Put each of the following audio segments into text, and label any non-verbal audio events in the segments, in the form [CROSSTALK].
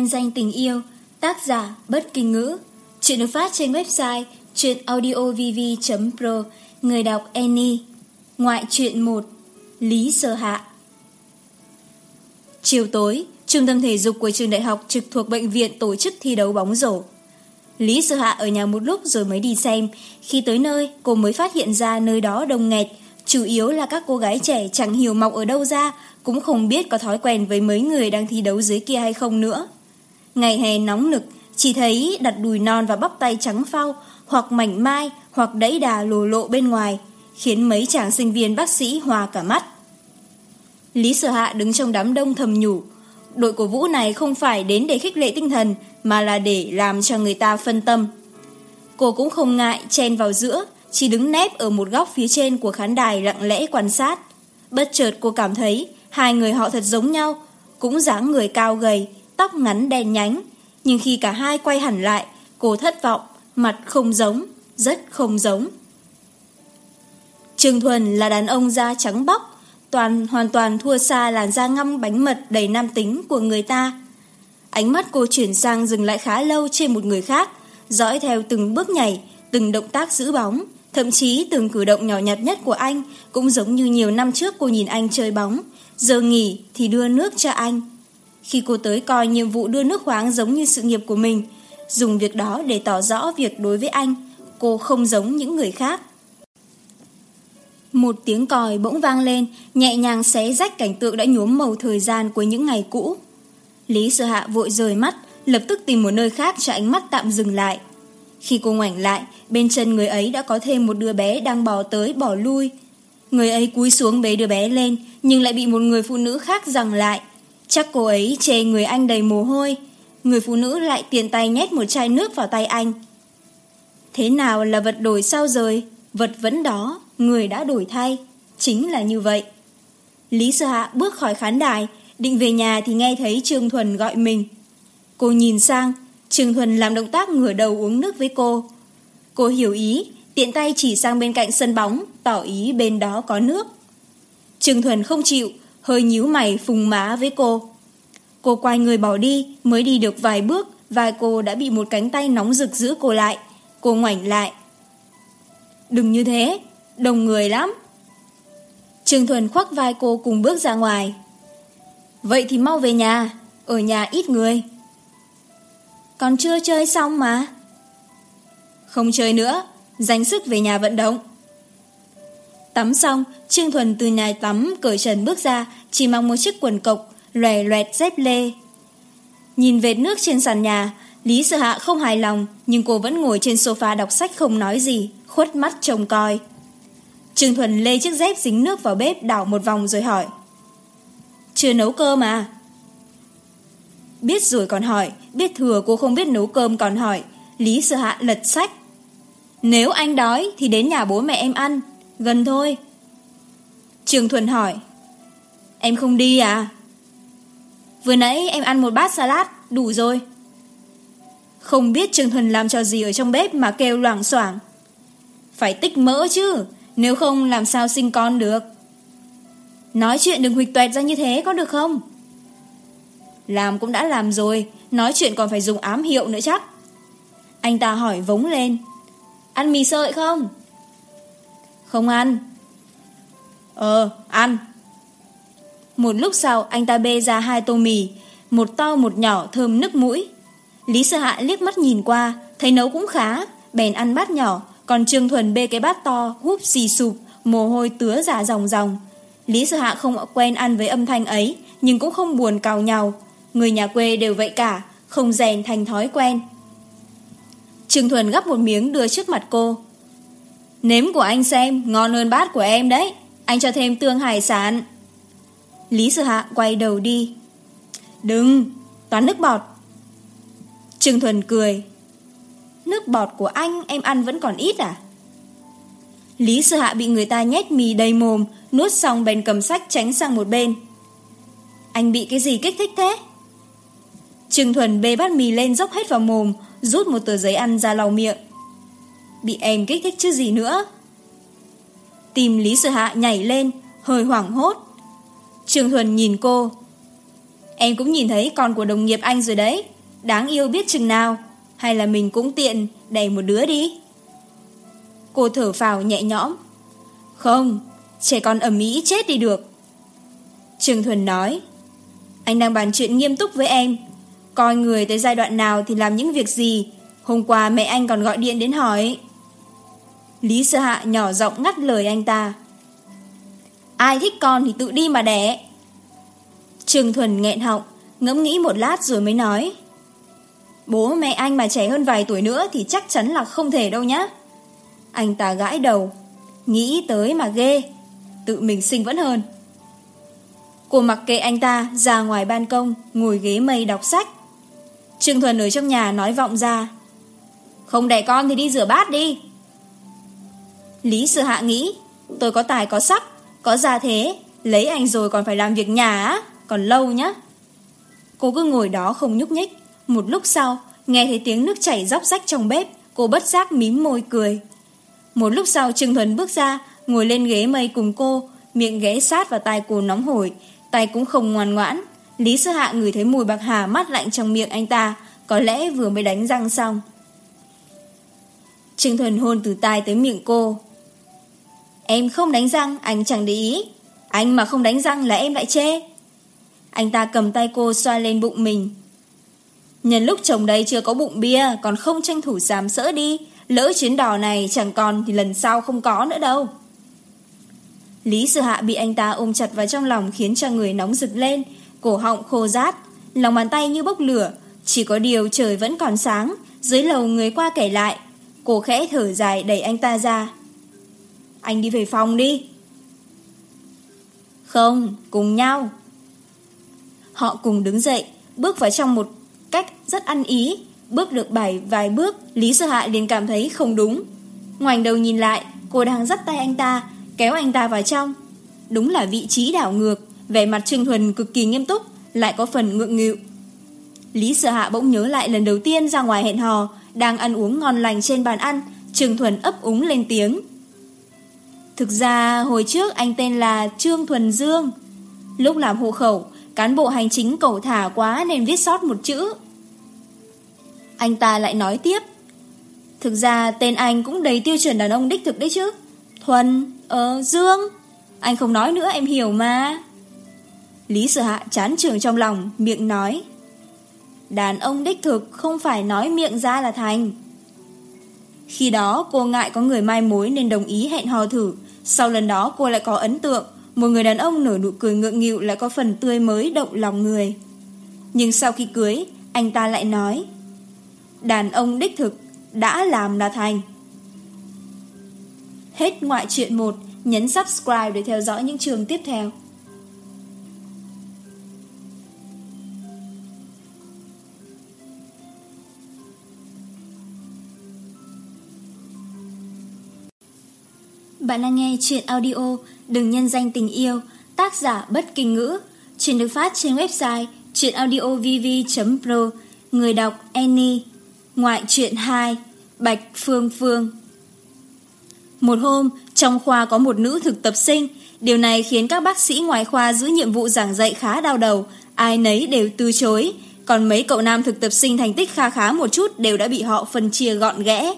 nhân danh tình yêu, tác giả bất kỳ ngữ. Chuyện được phát trên website chuyenaudiovv.pro, người đọc Annie. Ngoại truyện 1, Lý Sơ Hạ. Chiều tối, trung tâm thể dục của trường đại học trực thuộc bệnh viện tổ chức thi đấu bóng rổ. Lý Sơ Hạ ở nhà một lúc rồi mới đi xem. Khi tới nơi, cô mới phát hiện ra nơi đó đông nghẹt. Chủ yếu là các cô gái trẻ chẳng hiểu mọc ở đâu ra, cũng không biết có thói quen với mấy người đang thi đấu dưới kia hay không nữa. Ngày hè nóng nực, chỉ thấy đặt đùi non và bắp tay trắng phau, hoặc mảnh mai, hoặc đẫy đà lồ lộ bên ngoài, khiến mấy chàng sinh viên bác sĩ hòa cả mắt. Lý Sở Hạ đứng trong đám đông thầm nhủ, đội của vũ này không phải đến để khích lệ tinh thần, mà là để làm cho người ta phân tâm. Cô cũng không ngại chen vào giữa, chỉ đứng nép ở một góc phía trên của khán đài lặng lẽ quan sát. Bất chợt cô cảm thấy hai người họ thật giống nhau, cũng dáng người cao gầy, tóc ngắn đen nhánh. Nhưng khi cả hai quay hẳn lại, cô thất vọng, mặt không giống, rất không giống. Trương Thuần là đàn ông da trắng bóc, toàn hoàn toàn thua xa làn da ngăm bánh mật đầy nam tính của người ta. Ánh mắt cô chuyển sang dừng lại khá lâu trên một người khác, dõi theo từng bước nhảy, từng động tác giữ bóng. Thậm chí từng cử động nhỏ nhặt nhất của anh cũng giống như nhiều năm trước cô nhìn anh chơi bóng. Giờ nghỉ thì đưa nước cho anh, khi cô tới coi nhiệm vụ đưa nước khoáng giống như sự nghiệp của mình. Dùng việc đó để tỏ rõ việc đối với anh, cô không giống những người khác. Một tiếng còi bỗng vang lên, nhẹ nhàng xé rách cảnh tượng đã nhuốm màu thời gian của những ngày cũ. Lý sợ hạ vội rời mắt, lập tức tìm một nơi khác cho ánh mắt tạm dừng lại. Khi cô ngoảnh lại, bên chân người ấy đã có thêm một đứa bé đang bò tới bỏ lui. Người ấy cúi xuống bế đứa bé lên, nhưng lại bị một người phụ nữ khác giằng lại. Chắc cô ấy chê người anh đầy mồ hôi, người phụ nữ lại tiền tay nhét một chai nước vào tay anh. Thế nào là vật đổi sao rời, vật vẫn đó, người đã đổi thay, chính là như vậy. Lý Sơ Hạ bước khỏi khán đài, định về nhà thì nghe thấy Trương Thuần gọi mình. Cô nhìn sang, Trương Thuần làm động tác ngửa đầu uống nước với cô. Cô hiểu ý, tiện tay chỉ sang bên cạnh sân bóng, tỏ ý bên đó có nước. Trương Thuần không chịu, hơi nhíu mày phùng má với cô. Cô quay người bỏ đi, mới đi được vài bước, vai cô đã bị một cánh tay nóng rực giữ cô lại. Cô ngoảnh lại. Đừng như thế, đông người lắm. Trương Thuần khoác vai cô cùng bước ra ngoài. Vậy thì mau về nhà, ở nhà ít người. Còn chưa chơi xong mà. Không chơi nữa, dành sức về nhà vận động. Tắm xong, Trương Thuần từ nhà tắm cởi trần bước ra, chỉ mang một chiếc quần cộc, loè loẹt dép lê. Nhìn vệt nước trên sàn nhà, Lý sư Hạ không hài lòng, nhưng cô vẫn ngồi trên sofa đọc sách không nói gì, khuất mắt trông coi. Trương Thuần lê chiếc dép dính nước vào bếp đảo một vòng rồi hỏi. Chưa nấu cơm à? Biết rồi còn hỏi, biết thừa cô không biết nấu cơm còn hỏi. Lý sư Hạ lật sách. Nếu anh đói thì đến nhà bố mẹ em ăn, Gần thôi. Trường Thuần hỏi. Em không đi à? Vừa nãy em ăn một bát salad, đủ rồi. Không biết Trường Thuần làm trò gì ở trong bếp mà kêu loảng xoảng. Phải tích mỡ chứ, nếu không làm sao sinh con được. Nói chuyện đừng huịch tuẹt ra như thế có được không? Làm cũng đã làm rồi, nói chuyện còn phải dùng ám hiệu nữa chắc. Anh ta hỏi vống lên. Ăn mì sợi không? Không ăn. Ờ ăn. Một lúc sau, anh ta bê ra hai tô mì, Một to một nhỏ thơm nức mũi. Lý sơ hạ liếc mắt nhìn qua, Thấy nấu cũng khá, Bèn ăn bát nhỏ, Còn Trương Thuần bê cái bát to, Húp xì sụp, Mồ hôi tứa giả ròng ròng. Lý sơ hạ không quen ăn với âm thanh ấy, Nhưng cũng không buồn cào nhau Người nhà quê đều vậy cả, Không rèn thành thói quen. Trương Thuần gắp một miếng đưa trước mặt cô. Nếm của anh xem, ngon hơn bát của em đấy. Anh cho thêm tương hải sản. Lý sư Hạ quay đầu đi. Đừng, Toán nước bọt. Trương Thuần cười. Nước bọt của anh, em ăn vẫn còn ít à? Lý sư Hạ bị người ta nhét mì đầy mồm, Nuốt xong bèn cầm sách tránh sang một bên. Anh bị cái gì kích thích thế? Trương Thuần bê bát mì lên dốc hết vào mồm, Rút một tờ giấy ăn ra lau miệng. Bị em kích thích chứ gì nữa. Tìm Lý Sở Hạ nhảy lên, Hơi hoảng hốt. Trường Thuần nhìn cô. Em cũng nhìn thấy con của đồng nghiệp anh rồi đấy. Đáng yêu biết chừng nào. Hay là mình cũng tiện đẩy một đứa đi. Cô thở vào nhẹ nhõm. Không, Trẻ con ở Mỹ chết đi được. Trường Thuần nói, Anh đang bàn chuyện nghiêm túc với em. Coi người tới giai đoạn nào thì làm những việc gì. Hôm qua mẹ anh còn gọi điện đến hỏi. Lý sợ hạ nhỏ giọng ngắt lời anh ta. Ai thích con thì tự đi mà đẻ. Trường Thuần nghẹn họng, ngẫm nghĩ một lát rồi mới nói. Bố mẹ anh mà trẻ hơn vài tuổi nữa thì chắc chắn là không thể đâu nhá. Anh ta gãi đầu, nghĩ tới mà ghê, tự mình sinh vẫn hơn. Cô mặc kệ anh ta ra ngoài ban công, ngồi ghế mây đọc sách. Trương Thuần ở trong nhà nói vọng ra. Không đẻ con thì đi rửa bát đi. Lý Sử Hạ nghĩ, tôi có tài có sắc, có gia thế, lấy anh rồi còn phải làm việc nhà á, còn lâu nhá. Cô cứ ngồi đó không nhúc nhích, một lúc sau, nghe thấy tiếng nước chảy dốc rách trong bếp, cô bất giác mím môi cười. Một lúc sau Trương Thuấn bước ra, ngồi lên ghế mây cùng cô, miệng ghế sát vào tay cô nóng hổi, tay cũng không ngoan ngoãn. Lý Sư Hạ ngửi thấy mùi bạc hà mát lạnh trong miệng anh ta, có lẽ vừa mới đánh răng xong. Trương Thuần hôn từ tai tới miệng cô, Em không đánh răng, anh chẳng để ý. Anh mà không đánh răng là em lại chê. Anh ta cầm tay cô xoa lên bụng mình. Nhân lúc chồng đây chưa có bụng bia, còn không tranh thủ giảm sỡ đi. Lỡ chuyến đò này chẳng còn thì lần sau không có nữa đâu. Lý sự hạ bị anh ta ôm chặt vào trong lòng khiến cho người nóng rực lên, cổ họng khô rát, lòng bàn tay như bốc lửa. Chỉ có điều trời vẫn còn sáng, dưới lầu người qua kể lại. Cô khẽ thở dài đẩy anh ta ra, anh đi về phòng đi. Không, cùng nhau. Họ cùng đứng dậy, Bước vào trong một cách rất ăn ý, Bước được bảy vài bước, Lý Sơ Hạ liền cảm thấy không đúng. Ngoảnh đầu nhìn lại, Cô đang dắt tay anh ta, Kéo anh ta vào trong. Đúng là vị trí đảo ngược, Vẻ mặt Trương Thuần cực kỳ nghiêm túc, Lại có phần ngượng ngịu Lý Sở Hạ bỗng nhớ lại lần đầu tiên ra ngoài hẹn hò, Đang ăn uống ngon lành trên bàn ăn, Trương Thuần ấp úng lên tiếng. Thực ra hồi trước anh tên là Trương Thuần Dương. Lúc làm hộ khẩu, cán bộ hành chính cầu thả quá nên viết sót một chữ. Anh ta lại nói tiếp. Thực ra tên anh cũng đầy tiêu chuẩn đàn ông đích thực đấy chứ. Thuần, ờ, Dương. Anh không nói nữa em hiểu mà. Lý Sở Hạ chán trường trong lòng, miệng nói. Đàn ông đích thực không phải nói miệng ra là thành. Khi đó cô ngại có người mai mối nên đồng ý hẹn hò thử sau lần đó, cô lại có ấn tượng. Một người đàn ông nở nụ cười ngượng nghịu Lại có phần tươi mới động lòng người. Nhưng sau khi cưới, Anh ta lại nói, Đàn ông đích thực Đã làm là thành. Hết ngoại chuyện 1 Nhấn subscribe để theo dõi những trường tiếp theo. Bạn đang nghe chuyện audio Đừng nhân danh tình yêu, tác giả bất kinh ngữ, chuyện được phát trên website Chuyện chuyenaudiovv.pro, người đọc Annie, ngoại truyện 2, Bạch Phương Phương. Một hôm, trong khoa có một nữ thực tập sinh, điều này khiến các bác sĩ ngoại khoa giữ nhiệm vụ giảng dạy khá đau đầu, ai nấy đều từ chối, còn mấy cậu nam thực tập sinh thành tích kha khá một chút đều đã bị họ phân chia gọn ghẽ.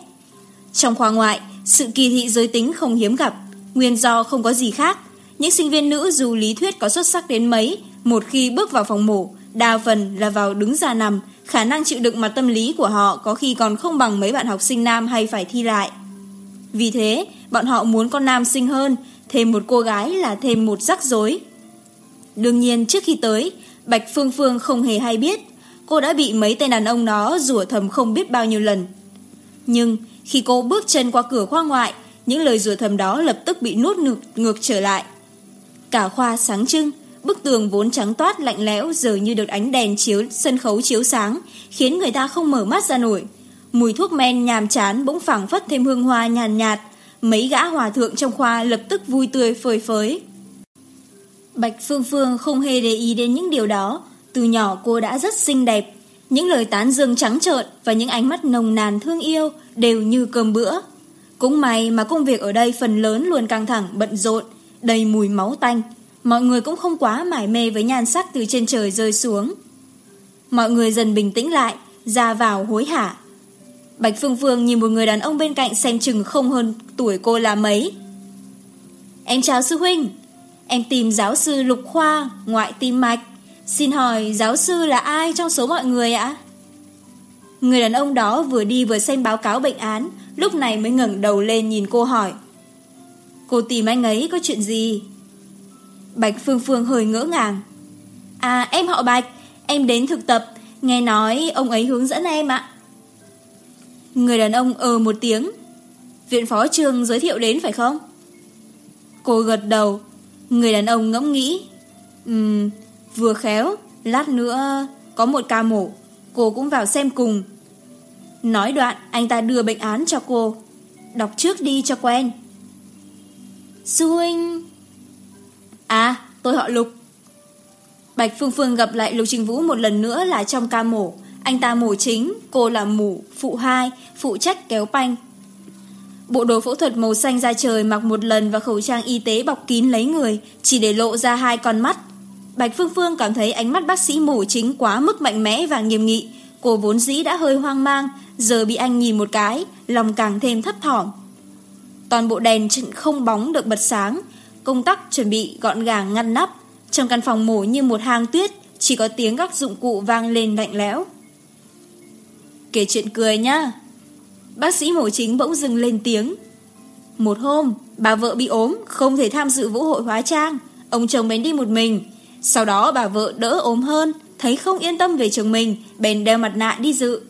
Trong khoa ngoại, sự kỳ thị giới tính không hiếm gặp, nguyên do không có gì khác. Những sinh viên nữ dù lý thuyết có xuất sắc đến mấy, một khi bước vào phòng mổ, đa phần là vào đứng ra nằm, khả năng chịu đựng mặt tâm lý của họ có khi còn không bằng mấy bạn học sinh nam hay phải thi lại. Vì thế, bọn họ muốn con nam sinh hơn, thêm một cô gái là thêm một rắc rối. Đương nhiên trước khi tới, Bạch Phương Phương không hề hay biết, cô đã bị mấy tên đàn ông nó rủa thầm không biết bao nhiêu lần. Nhưng khi cô bước chân qua cửa khoa ngoại, những lời rủa thầm đó lập tức bị nuốt ngược, ngược trở lại. Cả khoa sáng trưng, bức tường vốn trắng toát lạnh lẽo giờ như được ánh đèn chiếu sân khấu chiếu sáng, khiến người ta không mở mắt ra nổi. Mùi thuốc men nhàm chán bỗng phảng phất thêm hương hoa nhàn nhạt, nhạt, mấy gã hòa thượng trong khoa lập tức vui tươi phơi phới. Bạch Phương Phương không hề để ý đến những điều đó, từ nhỏ cô đã rất xinh đẹp, những lời tán dương trắng trợn và những ánh mắt nồng nàn thương yêu đều như cơm bữa. Cũng may mà công việc ở đây phần lớn luôn căng thẳng, bận rộn, đầy mùi máu tanh. Mọi người cũng không quá mải mê với nhan sắc từ trên trời rơi xuống. Mọi người dần bình tĩnh lại, ra vào hối hả. Bạch Phương Phương nhìn một người đàn ông bên cạnh xem chừng không hơn tuổi cô là mấy. Em chào sư huynh, em tìm giáo sư Lục Khoa, ngoại tim mạch. Xin hỏi giáo sư là ai trong số mọi người ạ? Người đàn ông đó vừa đi vừa xem báo cáo bệnh án, lúc này mới ngẩng đầu lên nhìn cô hỏi. Cô tìm anh ấy có chuyện gì? Bạch Phương Phương hơi ngỡ ngàng. À em họ Bạch, em đến thực tập, nghe nói ông ấy hướng dẫn em ạ. Người đàn ông ờ một tiếng. Viện phó trường giới thiệu đến phải không? Cô gật đầu, người đàn ông ngẫm nghĩ. Ừm, um, Vừa khéo, lát nữa có một ca mổ, cô cũng vào xem cùng. Nói đoạn, anh ta đưa bệnh án cho cô. Đọc trước đi cho quen. Sư huynh... À, tôi họ Lục. Bạch Phương Phương gặp lại Lục Trình Vũ một lần nữa là trong ca mổ. Anh ta mổ chính, cô là mổ phụ hai, phụ trách kéo panh. Bộ đồ phẫu thuật màu xanh ra trời mặc một lần và khẩu trang y tế bọc kín lấy người, chỉ để lộ ra hai con mắt, Bạch Phương Phương cảm thấy ánh mắt bác sĩ mổ chính quá mức mạnh mẽ và nghiêm nghị. Cô vốn dĩ đã hơi hoang mang, giờ bị anh nhìn một cái, lòng càng thêm thấp thỏm. Toàn bộ đèn không bóng được bật sáng, công tắc chuẩn bị gọn gàng ngăn nắp. Trong căn phòng mổ như một hang tuyết, chỉ có tiếng các dụng cụ vang lên lạnh lẽo. Kể chuyện cười nhá. Bác sĩ mổ chính bỗng dừng lên tiếng. Một hôm, bà vợ bị ốm, không thể tham dự vũ hội hóa trang. Ông chồng bén đi một mình, sau đó bà vợ đỡ ốm hơn, thấy không yên tâm về chồng mình, bèn đeo mặt nạ đi dự.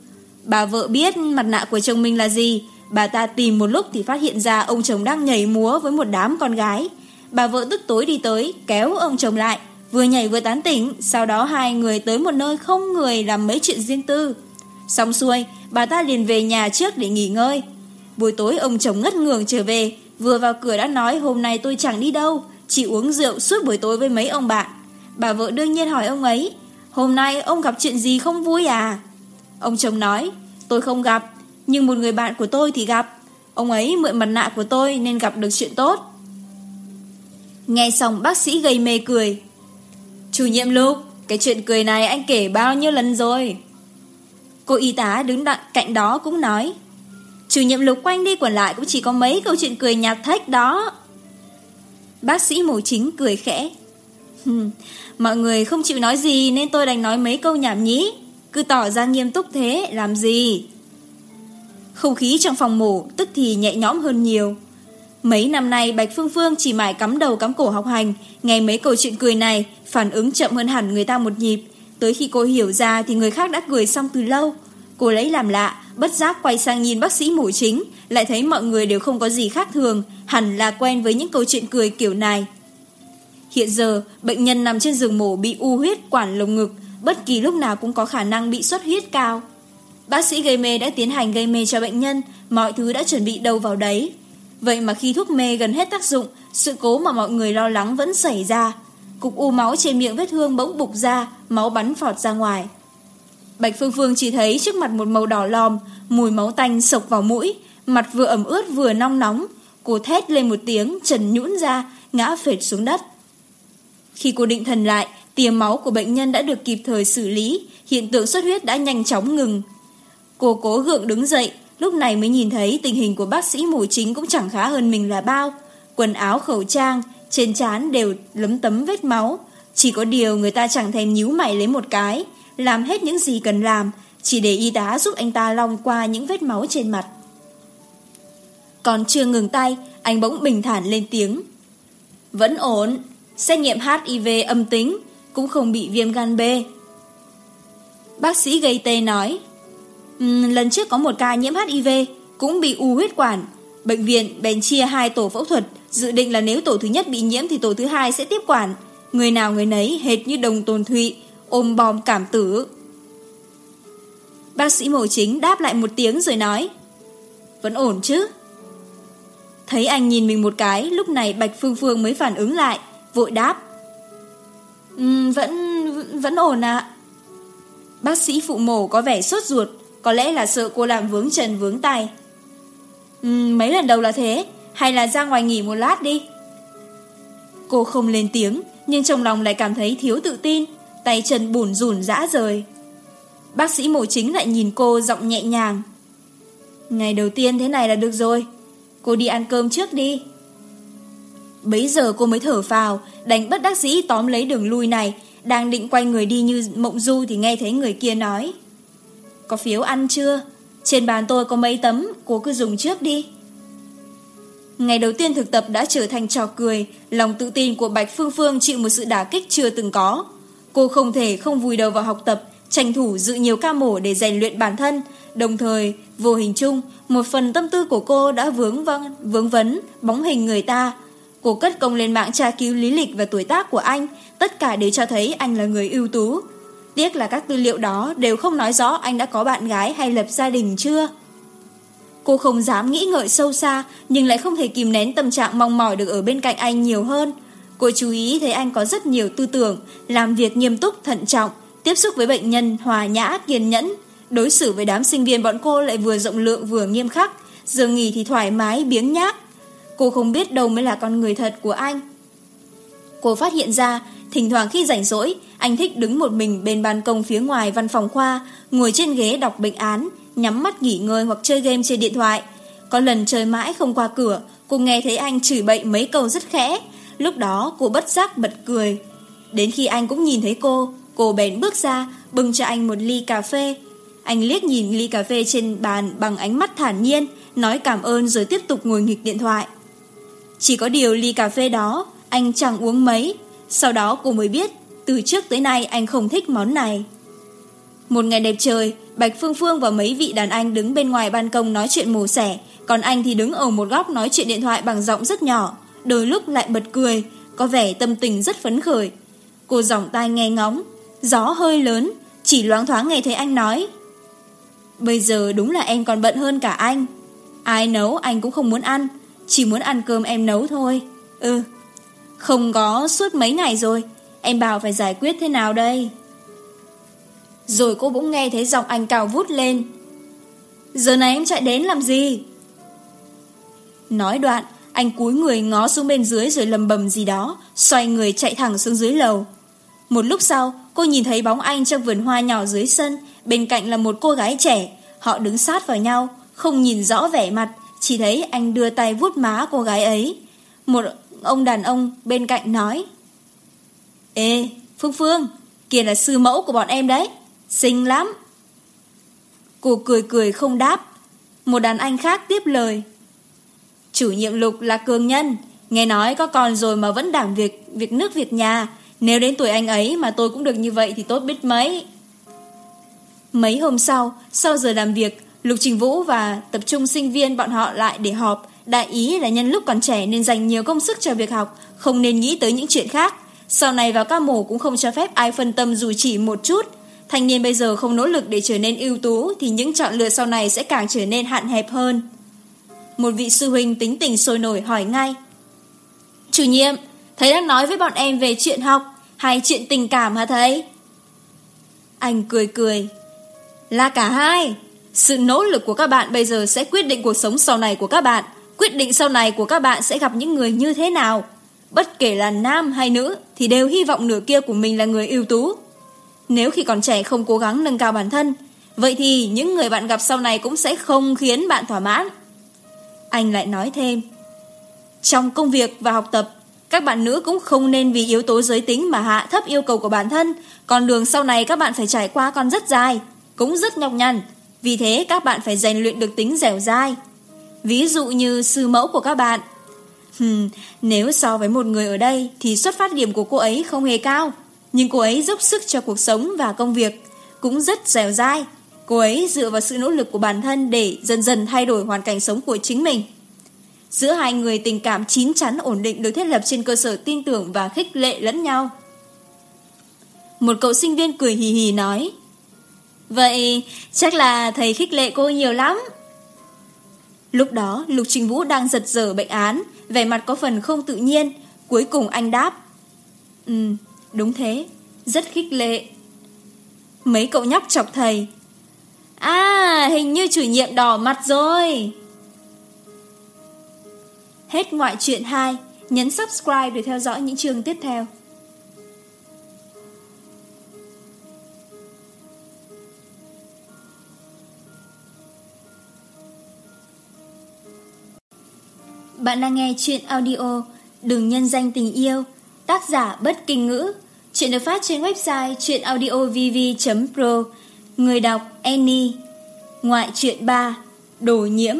Bà vợ biết mặt nạ của chồng mình là gì, bà ta tìm một lúc thì phát hiện ra ông chồng đang nhảy múa với một đám con gái. Bà vợ tức tối đi tới, kéo ông chồng lại, vừa nhảy vừa tán tỉnh, sau đó hai người tới một nơi không người làm mấy chuyện riêng tư. Xong xuôi, bà ta liền về nhà trước để nghỉ ngơi. Buổi tối ông chồng ngất ngường trở về, vừa vào cửa đã nói hôm nay tôi chẳng đi đâu, chỉ uống rượu suốt buổi tối với mấy ông bạn. Bà vợ đương nhiên hỏi ông ấy, Hôm nay ông gặp chuyện gì không vui à? Ông chồng nói, Tôi không gặp, Nhưng một người bạn của tôi thì gặp. Ông ấy mượn mặt nạ của tôi nên gặp được chuyện tốt. Nghe xong, bác sĩ gầy mê cười. Chủ nhiệm Lục, Cái chuyện cười này anh kể bao nhiêu lần rồi? Cô y tá đứng đặng cạnh đó cũng nói, Chủ nhiệm Lục quanh đi quẩn lại Cũng chỉ có mấy câu chuyện cười nhạt thách đó. Bác sĩ mổ chính cười khẽ. Mọi người không chịu nói gì nên tôi đành nói mấy câu nhảm nhí. Cứ tỏ ra nghiêm túc thế, làm gì? Không khí trong phòng mổ tức thì nhẹ nhõm hơn nhiều. Mấy năm nay Bạch Phương Phương chỉ mãi cắm đầu cắm cổ học hành, nghe mấy câu chuyện cười này, phản ứng chậm hơn hẳn người ta một nhịp. Tới khi cô hiểu ra thì người khác đã cười xong từ lâu. Cô lấy làm lạ, bất giác quay sang nhìn bác sĩ mổ chính, lại thấy mọi người đều không có gì khác thường, hẳn là quen với những câu chuyện cười kiểu này. Hiện giờ, bệnh nhân nằm trên giường mổ bị u huyết quản lồng ngực, bất kỳ lúc nào cũng có khả năng bị xuất huyết cao. Bác sĩ gây mê đã tiến hành gây mê cho bệnh nhân, mọi thứ đã chuẩn bị đầu vào đấy. Vậy mà khi thuốc mê gần hết tác dụng, sự cố mà mọi người lo lắng vẫn xảy ra. Cục u máu trên miệng vết thương bỗng bục ra, máu bắn phọt ra ngoài. Bạch Phương Phương chỉ thấy trước mặt một màu đỏ lòm, mùi máu tanh sộc vào mũi, mặt vừa ẩm ướt vừa nong nóng. Cô thét lên một tiếng, trần nhũn ra, ngã phệt xuống đất. Khi cô định thần lại, tia máu của bệnh nhân đã được kịp thời xử lý, hiện tượng xuất huyết đã nhanh chóng ngừng. Cô cố gượng đứng dậy, lúc này mới nhìn thấy tình hình của bác sĩ mù chính cũng chẳng khá hơn mình là bao. Quần áo khẩu trang, trên trán đều lấm tấm vết máu. Chỉ có điều người ta chẳng thèm nhíu mày lấy một cái, làm hết những gì cần làm, chỉ để y tá giúp anh ta long qua những vết máu trên mặt. Còn chưa ngừng tay, anh bỗng bình thản lên tiếng. Vẫn ổn. Xét nghiệm HIV âm tính, cũng không bị viêm gan B. Bác sĩ gây tê nói, um, lần trước có một ca nhiễm HIV, cũng bị u huyết quản. Bệnh viện bèn chia hai tổ phẫu thuật, dự định là nếu tổ thứ nhất bị nhiễm thì tổ thứ hai sẽ tiếp quản. Người nào người nấy hệt như đồng tồn thụy, ôm bom cảm tử. Bác sĩ mổ chính đáp lại một tiếng rồi nói, vẫn ổn chứ? Thấy anh nhìn mình một cái, lúc này Bạch Phương Phương mới phản ứng lại vội đáp. Um, vẫn, vẫn ổn ạ. Bác sĩ phụ mổ có vẻ sốt ruột, có lẽ là sợ cô làm vướng chân vướng tay. Um, mấy lần đầu là thế, hay là ra ngoài nghỉ một lát đi. Cô không lên tiếng, nhưng trong lòng lại cảm thấy thiếu tự tin, tay chân bùn rùn dã rời. Bác sĩ mổ chính lại nhìn cô giọng nhẹ nhàng. Ngày đầu tiên thế này là được rồi, cô đi ăn cơm trước đi. Bấy giờ cô mới thở vào, đánh bất đắc dĩ tóm lấy đường lui này, đang định quay người đi như mộng du thì nghe thấy người kia nói. Có phiếu ăn chưa? Trên bàn tôi có mấy tấm, cô cứ dùng trước đi. Ngày đầu tiên thực tập đã trở thành trò cười, lòng tự tin của Bạch Phương Phương chịu một sự đả kích chưa từng có. Cô không thể không vùi đầu vào học tập, tranh thủ dự nhiều ca mổ để rèn luyện bản thân. Đồng thời, vô hình chung, một phần tâm tư của cô đã vướng vâng, vướng vấn, bóng hình người ta, Cô cất công lên mạng tra cứu lý lịch và tuổi tác của anh, tất cả đều cho thấy anh là người ưu tú. Tiếc là các tư liệu đó đều không nói rõ anh đã có bạn gái hay lập gia đình chưa. Cô không dám nghĩ ngợi sâu xa, nhưng lại không thể kìm nén tâm trạng mong mỏi được ở bên cạnh anh nhiều hơn. Cô chú ý thấy anh có rất nhiều tư tưởng, làm việc nghiêm túc, thận trọng, tiếp xúc với bệnh nhân hòa nhã, kiên nhẫn. Đối xử với đám sinh viên bọn cô lại vừa rộng lượng vừa nghiêm khắc, giờ nghỉ thì thoải mái, biếng nhác, Cô không biết đâu mới là con người thật của anh. Cô phát hiện ra, Thỉnh thoảng khi rảnh rỗi, Anh thích đứng một mình bên ban công phía ngoài văn phòng khoa, Ngồi trên ghế đọc bệnh án, Nhắm mắt nghỉ ngơi hoặc chơi game trên điện thoại. Có lần chơi mãi không qua cửa, Cô nghe thấy anh chửi bậy mấy câu rất khẽ. Lúc đó, cô bất giác bật cười. Đến khi anh cũng nhìn thấy cô Cô bèn bước ra, Bưng cho anh một ly cà phê. Anh liếc nhìn ly cà phê trên bàn Bằng ánh mắt thản nhiên, Nói cảm ơn rồi tiếp tục ngồi nghịch điện thoại. Chỉ có điều ly cà phê đó, Anh chẳng uống mấy. Sau đó cô mới biết, Từ trước tới nay anh không thích món này. Một ngày đẹp trời, Bạch Phương Phương và mấy vị đàn anh đứng bên ngoài ban công nói chuyện mồ sẻ Còn anh thì đứng ở một góc nói chuyện điện thoại bằng giọng rất nhỏ, Đôi lúc lại bật cười, Có vẻ tâm tình rất phấn khởi. Cô giỏng tai nghe ngóng, Gió hơi lớn, Chỉ loáng thoáng nghe thấy anh nói, Bây giờ đúng là em còn bận hơn cả anh. Ai nấu anh cũng không muốn ăn. Chỉ muốn ăn cơm em nấu thôi. Ừ Không có suốt mấy ngày rồi. Em bảo phải giải quyết thế nào đây? Rồi cô bỗng nghe thấy giọng anh cao vút lên. Giờ này em chạy đến làm gì? Nói đoạn, Anh cúi người ngó xuống bên dưới rồi lầm bầm gì đó, Xoay người chạy thẳng xuống dưới lầu. Một lúc sau, Cô nhìn thấy bóng anh trong vườn hoa nhỏ dưới sân, Bên cạnh là một cô gái trẻ. Họ đứng sát vào nhau, Không nhìn rõ vẻ mặt. Chỉ thấy anh đưa tay vuốt má cô gái ấy. Một ông đàn ông bên cạnh nói. Ê, Phương Phương, kia là sư mẫu của bọn em đấy. Xinh lắm. Cô cười cười không đáp. Một đàn anh khác tiếp lời. Chủ nhiệm lục là cường nhân. Nghe nói có con rồi mà vẫn đảm việc việc nước việc nhà. Nếu đến tuổi anh ấy mà tôi cũng được như vậy thì tốt biết mấy. Mấy hôm sau, sau giờ làm việc, Lục Trình Vũ và tập trung sinh viên bọn họ lại để họp, đại ý là nhân lúc còn trẻ nên dành nhiều công sức cho việc học, không nên nghĩ tới những chuyện khác. Sau này vào ca mổ cũng không cho phép ai phân tâm dù chỉ một chút. Thanh niên bây giờ không nỗ lực để trở nên ưu tú thì những chọn lựa sau này sẽ càng trở nên hạn hẹp hơn. Một vị sư huynh tính tình sôi nổi hỏi ngay. Chủ nhiệm, thầy đang nói với bọn em về chuyện học hay chuyện tình cảm hả thầy? Anh cười cười. Là cả hai. Sự nỗ lực của các bạn bây giờ sẽ quyết định cuộc sống sau này của các bạn. Quyết định sau này của các bạn sẽ gặp những người như thế nào. Bất kể là nam hay nữ thì đều hy vọng nửa kia của mình là người ưu tú. Nếu khi còn trẻ không cố gắng nâng cao bản thân, vậy thì những người bạn gặp sau này cũng sẽ không khiến bạn thỏa mãn. Anh lại nói thêm, trong công việc và học tập, các bạn nữ cũng không nên vì yếu tố giới tính mà hạ thấp yêu cầu của bản thân, còn đường sau này các bạn phải trải qua còn rất dài, cũng rất nhọc nhằn. Vì thế các bạn phải rèn luyện được tính dẻo dai. Ví dụ như sư mẫu của các bạn. Hmm, nếu so với một người ở đây thì xuất phát điểm của cô ấy không hề cao. Nhưng cô ấy dốc sức cho cuộc sống và công việc. Cũng rất dẻo dai. Cô ấy dựa vào sự nỗ lực của bản thân để dần dần thay đổi hoàn cảnh sống của chính mình. Giữa hai người tình cảm chín chắn ổn định được thiết lập trên cơ sở tin tưởng và khích lệ lẫn nhau. Một cậu sinh viên cười hì hì nói Vậy chắc là thầy khích lệ cô nhiều lắm. Lúc đó Lục Trình Vũ đang giật dở bệnh án, vẻ mặt có phần không tự nhiên. Cuối cùng anh đáp. Ừ, đúng thế, rất khích lệ. Mấy cậu nhóc chọc thầy. À, hình như chủ nhiệm đỏ mặt rồi. Hết ngoại chuyện 2, nhấn subscribe để theo dõi những chương tiếp theo. Bạn đang nghe chuyện audio Đừng nhân danh tình yêu Tác giả bất kinh ngữ Chuyện được phát trên website chuyện audiovv.pro Người đọc Annie Ngoại truyện 3 Đồ nhiễm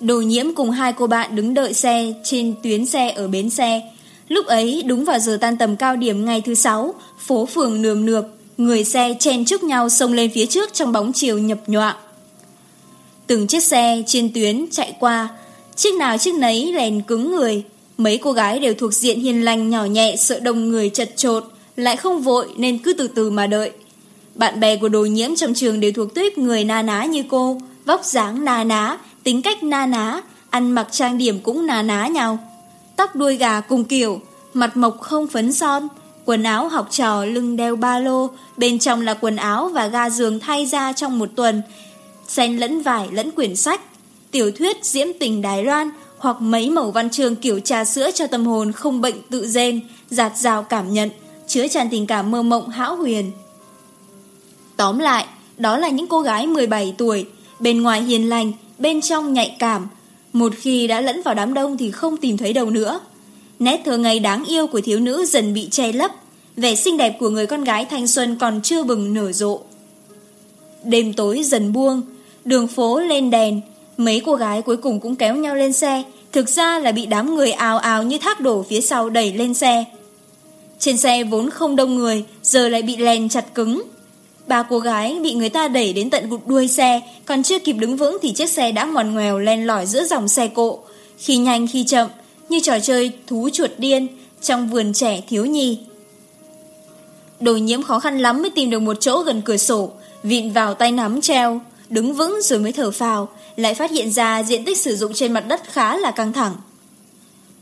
Đồ nhiễm cùng hai cô bạn đứng đợi xe trên tuyến xe ở bến xe. Lúc ấy đúng vào giờ tan tầm cao điểm ngày thứ 6, phố phường nườm nượp, người xe chen chúc nhau xông lên phía trước trong bóng chiều nhập nhoạng. Từng chiếc xe trên tuyến chạy qua, chiếc nào chiếc nấy lèn cứng người. Mấy cô gái đều thuộc diện hiền lành nhỏ nhẹ sợ đông người chật chột, lại không vội nên cứ từ từ mà đợi. Bạn bè của đồ nhiễm trong trường đều thuộc tuyết người na ná như cô, vóc dáng na ná, tính cách na ná, ăn mặc trang điểm cũng na ná nhau. Tóc đuôi gà cùng kiểu, mặt mộc không phấn son, quần áo học trò lưng đeo ba lô, bên trong là quần áo và ga giường thay ra trong một tuần, xen lẫn vải lẫn quyển sách, tiểu thuyết diễm tình Đài Loan hoặc mấy mẩu văn chương kiểu trà sữa cho tâm hồn không bệnh tự dên giạt rào cảm nhận, chứa tràn tình cảm mơ mộng hão huyền. Tóm lại, đó là những cô gái 17 tuổi, bên ngoài hiền lành, bên trong nhạy cảm. Một khi đã lẫn vào đám đông thì không tìm thấy đâu nữa. Nét thơ ngày đáng yêu của thiếu nữ dần bị che lấp, vẻ xinh đẹp của người con gái thanh xuân còn chưa bừng nở rộ. Đêm tối dần buông, Đường phố lên đèn, mấy cô gái cuối cùng cũng kéo nhau lên xe, thực ra là bị đám người ào ào như thác đổ phía sau đẩy lên xe. Trên xe vốn không đông người, giờ lại bị lèn chặt cứng. Ba cô gái bị người ta đẩy đến tận gục đuôi xe, còn chưa kịp đứng vững thì chiếc xe đã ngoằn ngoèo len lỏi giữa dòng xe cộ. Khi nhanh khi chậm, như trò chơi thú chuột điên trong vườn trẻ thiếu nhi. Đồ nhiễm khó khăn lắm mới tìm được một chỗ gần cửa sổ, vịn vào tay nắm treo đứng vững rồi mới thở phào, lại phát hiện ra diện tích sử dụng trên mặt đất khá là căng thẳng.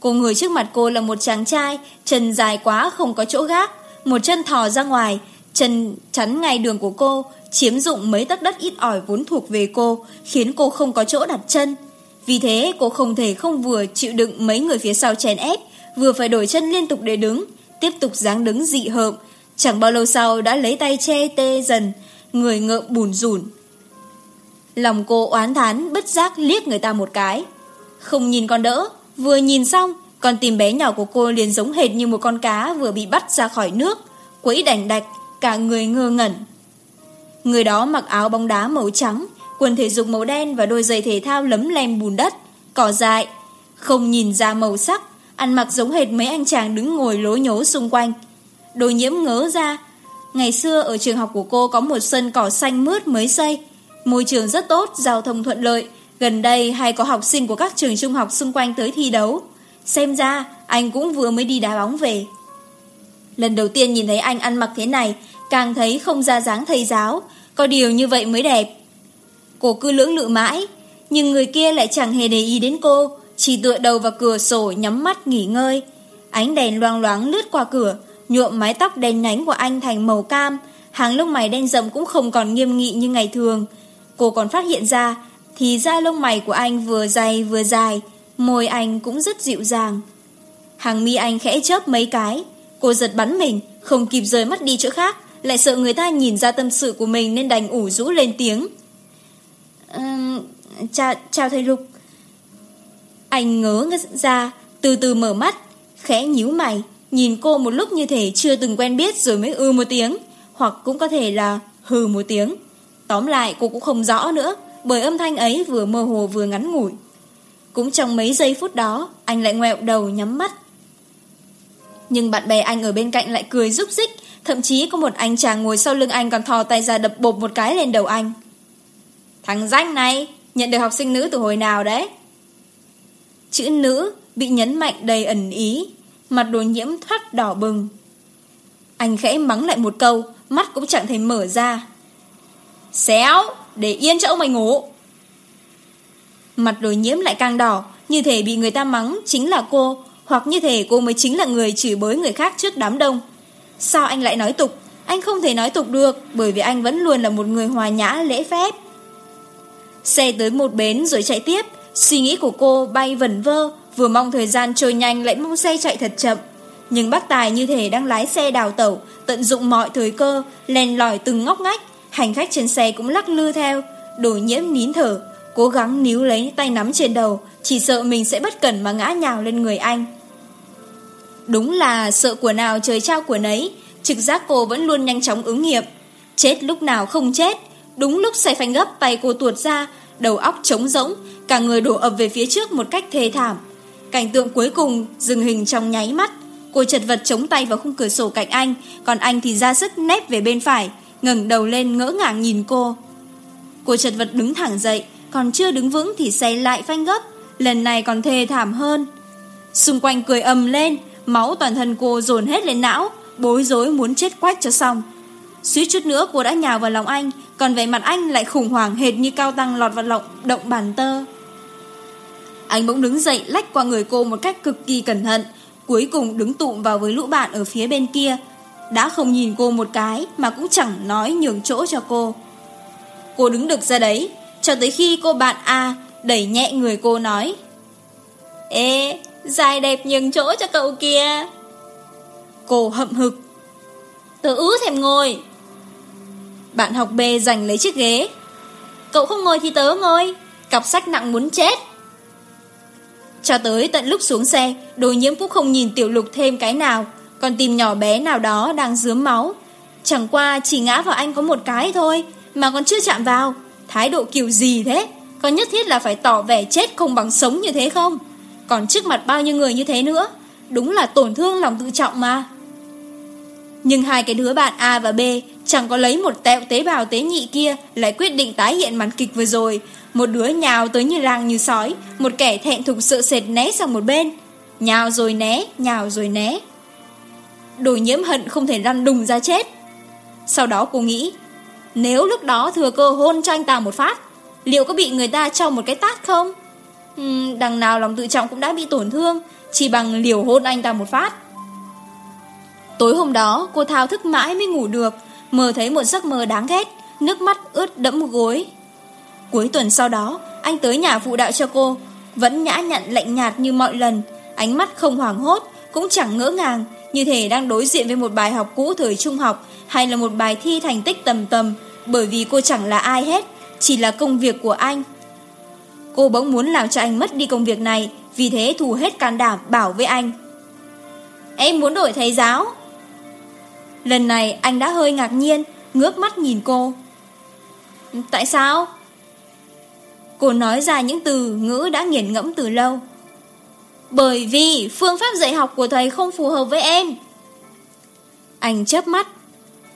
Cô người trước mặt cô là một chàng trai, chân dài quá không có chỗ gác, một chân thò ra ngoài, chân chắn ngay đường của cô, chiếm dụng mấy tấc đất ít ỏi vốn thuộc về cô, khiến cô không có chỗ đặt chân. Vì thế cô không thể không vừa chịu đựng mấy người phía sau chèn ép, vừa phải đổi chân liên tục để đứng, tiếp tục dáng đứng dị hợm. Chẳng bao lâu sau đã lấy tay che tê dần, người ngợm bùn rủn, Lòng cô oán thán bất giác liếc người ta một cái. Không nhìn con đỡ, vừa nhìn xong, con tìm bé nhỏ của cô liền giống hệt như một con cá vừa bị bắt ra khỏi nước, quẫy đành đạch, cả người ngơ ngẩn. Người đó mặc áo bóng đá màu trắng, quần thể dục màu đen và đôi giày thể thao lấm lem bùn đất, cỏ dại. Không nhìn ra màu sắc, ăn mặc giống hệt mấy anh chàng đứng ngồi lối nhố xung quanh. Đồ nhiễm ngớ ra, ngày xưa ở trường học của cô có một sân cỏ xanh mướt mới xây, Môi trường rất tốt, giao thông thuận lợi. Gần đây hay có học sinh của các trường trung học xung quanh tới thi đấu. Xem ra, anh cũng vừa mới đi đá bóng về. Lần đầu tiên nhìn thấy anh ăn mặc thế này, càng thấy không ra dáng thầy giáo. Có điều như vậy mới đẹp. Cô cứ lưỡng lự mãi, nhưng người kia lại chẳng hề để ý đến cô, chỉ tựa đầu vào cửa sổ nhắm mắt nghỉ ngơi. Ánh đèn loang loáng lướt qua cửa, nhuộm mái tóc đen nhánh của anh thành màu cam, hàng lông mày đen rậm cũng không còn nghiêm nghị như ngày thường. Cô còn phát hiện ra Thì da lông mày của anh vừa dày vừa dài Môi anh cũng rất dịu dàng. Hàng mi anh khẽ chớp mấy cái Cô giật bắn mình Không kịp rời mắt đi chỗ khác Lại sợ người ta nhìn ra tâm sự của mình Nên đành ủ rũ lên tiếng. Um, chào, chào thầy Lục. Anh ngớ ra Từ từ mở mắt Khẽ nhíu mày Nhìn cô một lúc như thể chưa từng quen biết Rồi mới ư một tiếng Hoặc cũng có thể là hừ một tiếng. Tóm lại, cô cũng không rõ nữa, Bởi âm thanh ấy vừa mơ hồ vừa ngắn ngủi. Cũng trong mấy giây phút đó, Anh lại ngoẹo đầu nhắm mắt. Nhưng bạn bè anh ở bên cạnh lại cười rúc rích, Thậm chí có một anh chàng ngồi sau lưng anh Còn thò tay ra đập bột một cái lên đầu anh. Thằng danh này, Nhận được học sinh nữ từ hồi nào đấy? Chữ nữ Bị nhấn mạnh đầy ẩn ý, Mặt đồ nhiễm thoát đỏ bừng. Anh khẽ mắng lại một câu, Mắt cũng chẳng thể mở ra. Xé áo Để yên cho ông mày ngủ. Mặt đối nhiễm lại càng đỏ, Như thể bị người ta mắng chính là cô, Hoặc như thể cô mới chính là người chửi bới người khác trước đám đông. Sao anh lại nói tục? Anh không thể nói tục được, Bởi vì anh vẫn luôn là một người hòa nhã, lễ phép. Xe tới một bến rồi chạy tiếp. Suy nghĩ của cô bay vẩn vơ, Vừa mong thời gian trôi nhanh lại mong xe chạy thật chậm. Nhưng bác Tài như thể đang lái xe đào tẩu, Tận dụng mọi thời cơ Lèn lỏi từng ngóc ngách. Hành khách trên xe cũng lắc lư theo Đồ nhiễm nín thở, Cố gắng níu lấy tay nắm trên đầu, Chỉ sợ mình sẽ bất cẩn mà ngã nhào lên người anh. Đúng là sợ của nào trời trao của nấy, Trực giác cô vẫn luôn nhanh chóng ứng nghiệm. Chết lúc nào không chết, Đúng lúc xe phanh gấp tay cô tuột ra, Đầu óc trống rỗng, Cả người đổ ập về phía trước một cách thề thảm. Cảnh tượng cuối cùng dừng hình trong nháy mắt. Cô chật vật chống tay vào khung cửa sổ cạnh anh, Còn anh thì ra sức nép về bên phải ngẩng đầu lên ngỡ ngàng nhìn cô. Cô chật vật đứng thẳng dậy, còn chưa đứng vững thì xoay lại phanh gấp, lần này còn thê thảm hơn. Xung quanh cười ầm lên, máu toàn thân cô dồn hết lên não, bối rối muốn chết quách cho xong. Suýt chút nữa cô đã nhào vào lòng anh, còn vẻ mặt anh lại khủng hoảng hệt như cao tăng lọt vào lọng động bàn tơ. Anh bỗng đứng dậy lách qua người cô một cách cực kỳ cẩn thận, cuối cùng đứng tụm vào với lũ bạn ở phía bên kia, đã không nhìn cô một cái Mà cũng chẳng nói nhường chỗ cho cô. Cô đứng được ra đấy, Cho tới khi cô bạn A Đẩy nhẹ người cô nói, Ê, Dài đẹp nhường chỗ cho cậu kia Cô hậm hực, Tớ ứ thèm ngồi. Bạn học B giành lấy chiếc ghế, Cậu không ngồi thì tớ ngồi, Cặp sách nặng muốn chết. Cho tới tận lúc xuống xe, Đồ nhiễm cũng không nhìn tiểu lục thêm cái nào. Con tim nhỏ bé nào đó đang dướm máu. Chẳng qua chỉ ngã vào anh có một cái thôi Mà còn chưa chạm vào. Thái độ kiểu gì thế? Con nhất thiết là phải tỏ vẻ chết không bằng sống như thế không? Còn trước mặt bao nhiêu người như thế nữa? Đúng là tổn thương lòng tự trọng mà. Nhưng hai cái đứa bạn A và B Chẳng có lấy một tẹo tế bào tế nhị kia Lại quyết định tái hiện màn kịch vừa rồi. Một đứa nhào tới như rang như sói Một kẻ thẹn thùng sợ sệt né sang một bên. Nhào rồi né, nhào rồi né. Đồ nhiễm hận không thể lăn đùng ra chết. Sau đó cô nghĩ Nếu lúc đó thừa cơ hôn cho anh ta một phát Liệu có bị người ta cho một cái tát không? Uhm, Đằng nào lòng tự trọng cũng đã bị tổn thương Chỉ bằng liều hôn anh ta một phát. Tối hôm đó cô thao thức mãi mới ngủ được Mơ thấy một giấc mơ đáng ghét Nước mắt ướt đẫm gối. Cuối tuần sau đó Anh tới nhà phụ đạo cho cô Vẫn nhã nhặn lạnh nhạt như mọi lần Ánh mắt không hoảng hốt Cũng chẳng ngỡ ngàng như thể đang đối diện với một bài học cũ thời trung học hay là một bài thi thành tích tầm tầm, bởi vì cô chẳng là ai hết, chỉ là công việc của anh. Cô bỗng muốn làm cho anh mất đi công việc này, vì thế thù hết can đảm bảo với anh. Em muốn đổi thầy giáo. Lần này anh đã hơi ngạc nhiên, ngước mắt nhìn cô. Tại sao? Cô nói ra những từ ngữ đã nghiền ngẫm từ lâu. Bởi vì phương pháp dạy học của thầy không phù hợp với em. Anh chớp mắt.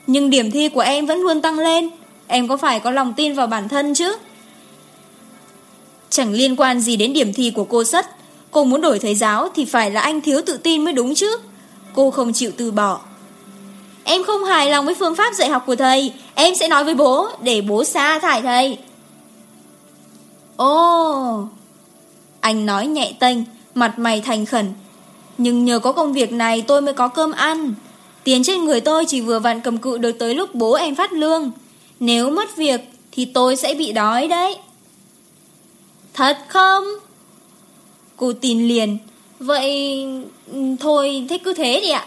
Nhưng điểm thi của em vẫn luôn tăng lên. Em có phải có lòng tin vào bản thân chứ? Chẳng liên quan gì đến điểm thi của cô Sất. Cô muốn đổi thầy giáo Thì phải là anh thiếu tự tin mới đúng chứ. Cô không chịu từ bỏ. Em không hài lòng với phương pháp dạy học của thầy. Em sẽ nói với bố Để bố sa thải thầy. Ồ! Anh nói nhẹ tênh. Mặt mày thành khẩn. Nhưng nhờ có công việc này tôi mới có cơm ăn. Tiền trên người tôi chỉ vừa vặn cầm cự được tới lúc bố em phát lương. Nếu mất việc Thì tôi sẽ bị đói đấy. Thật không? Cô tin liền. Vậy... Ừ, thôi, thế cứ thế đi ạ.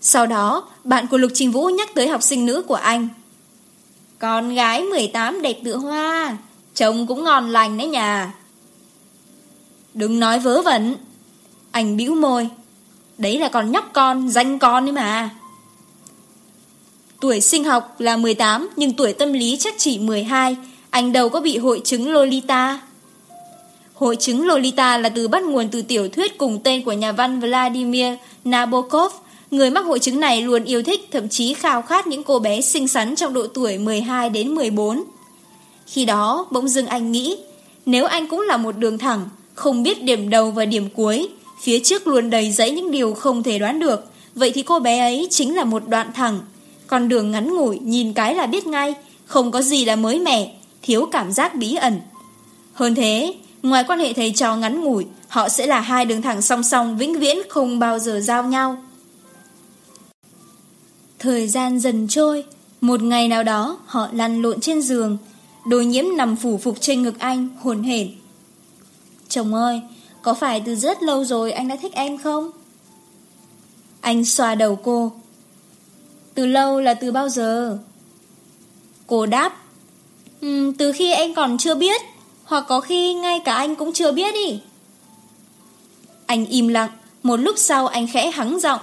Sau đó, Bạn của Lục Trình Vũ nhắc tới học sinh nữ của anh. Con gái 18 đẹp tựa hoa Chồng cũng ngon lành đấy nhà Đừng nói vớ vẩn. Anh bĩu môi. Đấy là còn nhóc con, danh con đấy mà. Tuổi sinh học là 18 nhưng tuổi tâm lý chắc chỉ 12. Anh đâu có bị hội chứng Lolita. Hội chứng Lolita là từ bắt nguồn từ tiểu thuyết cùng tên của nhà văn Vladimir Nabokov. Người mắc hội chứng này luôn yêu thích, thậm chí khao khát những cô bé xinh xắn trong độ tuổi 12 đến 14. Khi đó, bỗng dưng anh nghĩ, nếu anh cũng là một đường thẳng, không biết điểm đầu và điểm cuối, phía trước luôn đầy dẫy những điều không thể đoán được, vậy thì cô bé ấy chính là một đoạn thẳng. Con đường ngắn ngủi, nhìn cái là biết ngay, không có gì là mới mẻ, thiếu cảm giác bí ẩn. Hơn thế, ngoài quan hệ thầy trò ngắn ngủi, họ sẽ là hai đường thẳng song song vĩnh viễn không bao giờ giao nhau. Thời gian dần trôi, một ngày nào đó họ lăn lộn trên giường, đồ nhiễm nằm phủ phục trên ngực anh, hồn hển. Chồng ơi, có phải từ rất lâu rồi anh đã thích em không? Anh xoa đầu cô. Từ lâu là từ bao giờ? Cô đáp. Um, từ khi anh còn chưa biết, hoặc có khi ngay cả anh cũng chưa biết đi. Anh im lặng, một lúc sau anh khẽ hắng giọng.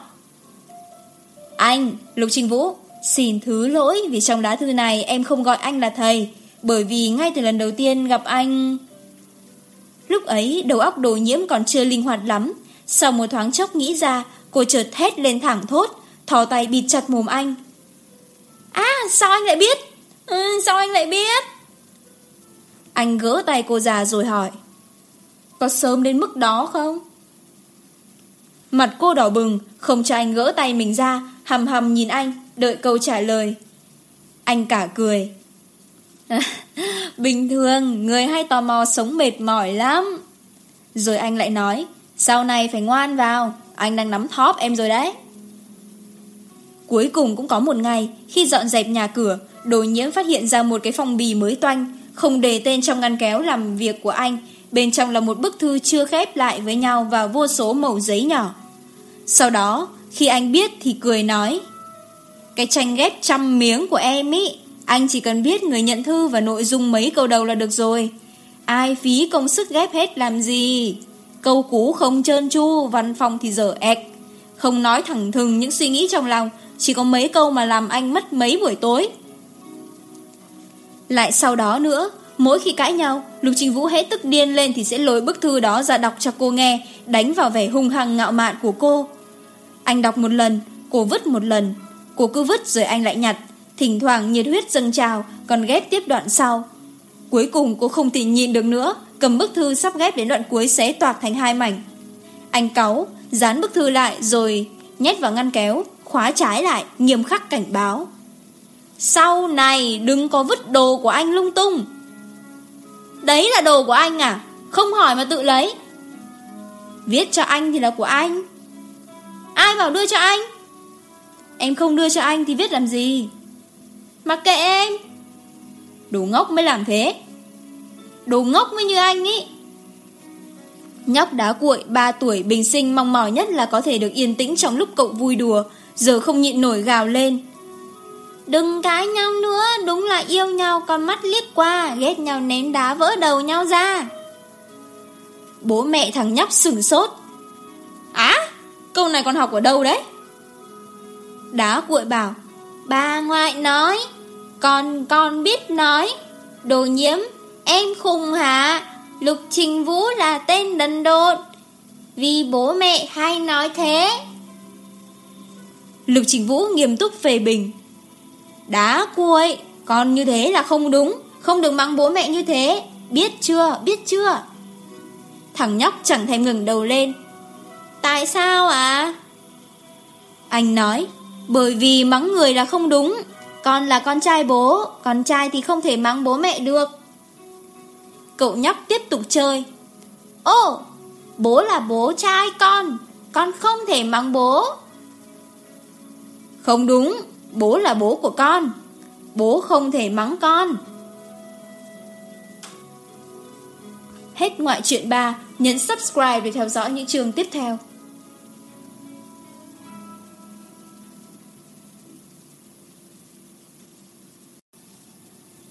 Anh, Lục Trình Vũ, xin thứ lỗi vì trong lá thư này em không gọi anh là thầy, bởi vì ngay từ lần đầu tiên gặp anh... Lúc ấy đầu óc đồ nhiễm còn chưa linh hoạt lắm. Sau một thoáng chốc nghĩ ra Cô chợt thét lên thẳng thốt Thò tay bịt chặt mồm anh. À sao anh lại biết? Ừ, Sao anh lại biết? Anh gỡ tay cô già rồi hỏi. Có sớm đến mức đó không? Mặt cô đỏ bừng Không cho anh gỡ tay mình ra Hầm hầm nhìn anh Đợi câu trả lời. Anh cả cười. À, [GASPS] Bình thường, người hay tò mò sống mệt mỏi lắm. Rồi anh lại nói, sau này phải ngoan vào, anh đang nắm thóp em rồi đấy. Cuối cùng cũng có một ngày, khi dọn dẹp nhà cửa, đồ nhiễm phát hiện ra một cái phòng bì mới toanh, không đề tên trong ngăn kéo làm việc của anh, bên trong là một bức thư chưa khép lại với nhau và vô số mẩu giấy nhỏ. Sau đó, khi anh biết thì cười nói, cái tranh ghép trăm miếng của em ý, anh chỉ cần biết người nhận thư và nội dung mấy câu đầu là được rồi. Ai phí công sức ghép hết làm gì? Câu cú không trơn chu, văn phòng thì dở ẹc. Không nói thẳng thừng những suy nghĩ trong lòng, chỉ có mấy câu mà làm anh mất mấy buổi tối. Lại sau đó nữa, mỗi khi cãi nhau, Lục Trình Vũ hết tức điên lên thì sẽ lôi bức thư đó ra đọc cho cô nghe, đánh vào vẻ hung hăng ngạo mạn của cô. Anh đọc một lần, cô vứt một lần, cô cứ vứt rồi anh lại nhặt. Thỉnh thoảng nhiệt huyết dâng trào, Còn ghép tiếp đoạn sau. Cuối cùng cô không thể nhìn được nữa, Cầm bức thư sắp ghép đến đoạn cuối xé toạc thành hai mảnh. Anh cáu, Dán bức thư lại rồi Nhét vào ngăn kéo, Khóa trái lại, Nghiêm khắc cảnh báo. Sau này đừng có vứt đồ của anh lung tung. Đấy là đồ của anh à? Không hỏi mà tự lấy. Viết cho anh thì là của anh. Ai bảo đưa cho anh? Em không đưa cho anh thì viết làm gì? Mặc kệ em. Đủ ngốc mới làm thế. Đủ ngốc mới như anh ý. Nhóc đá cuội 3 tuổi bình sinh mong mỏi nhất là có thể được yên tĩnh trong lúc cậu vui đùa Giờ không nhịn nổi gào lên. Đừng cãi nhau nữa Đúng là yêu nhau con mắt liếc qua Ghét nhau ném đá vỡ đầu nhau ra. Bố mẹ thằng nhóc sửng sốt. Á à, Câu này con học ở đâu đấy? Đá cuội bảo Bà ngoại nói con con biết nói. Đồ nhiễm, Em khùng hả Lục Trình Vũ là tên đần độn. Vì bố mẹ hay nói thế. Lục Trình Vũ nghiêm túc phê bình. Đá cuội, Con như thế là không đúng. Không được mắng bố mẹ như thế. Biết chưa biết chưa? Thằng nhóc chẳng thèm ngừng đầu lên. Tại sao à Anh nói, Bởi vì mắng người là không đúng. Con là con trai bố, Con trai thì không thể mắng bố mẹ được. Cậu nhóc tiếp tục chơi. Ô, Bố là bố trai con Con không thể mắng bố. Không đúng, Bố là bố của con, Bố không thể mắng con. Hết ngoại truyện 3 Nhấn subscribe để theo dõi những trường tiếp theo.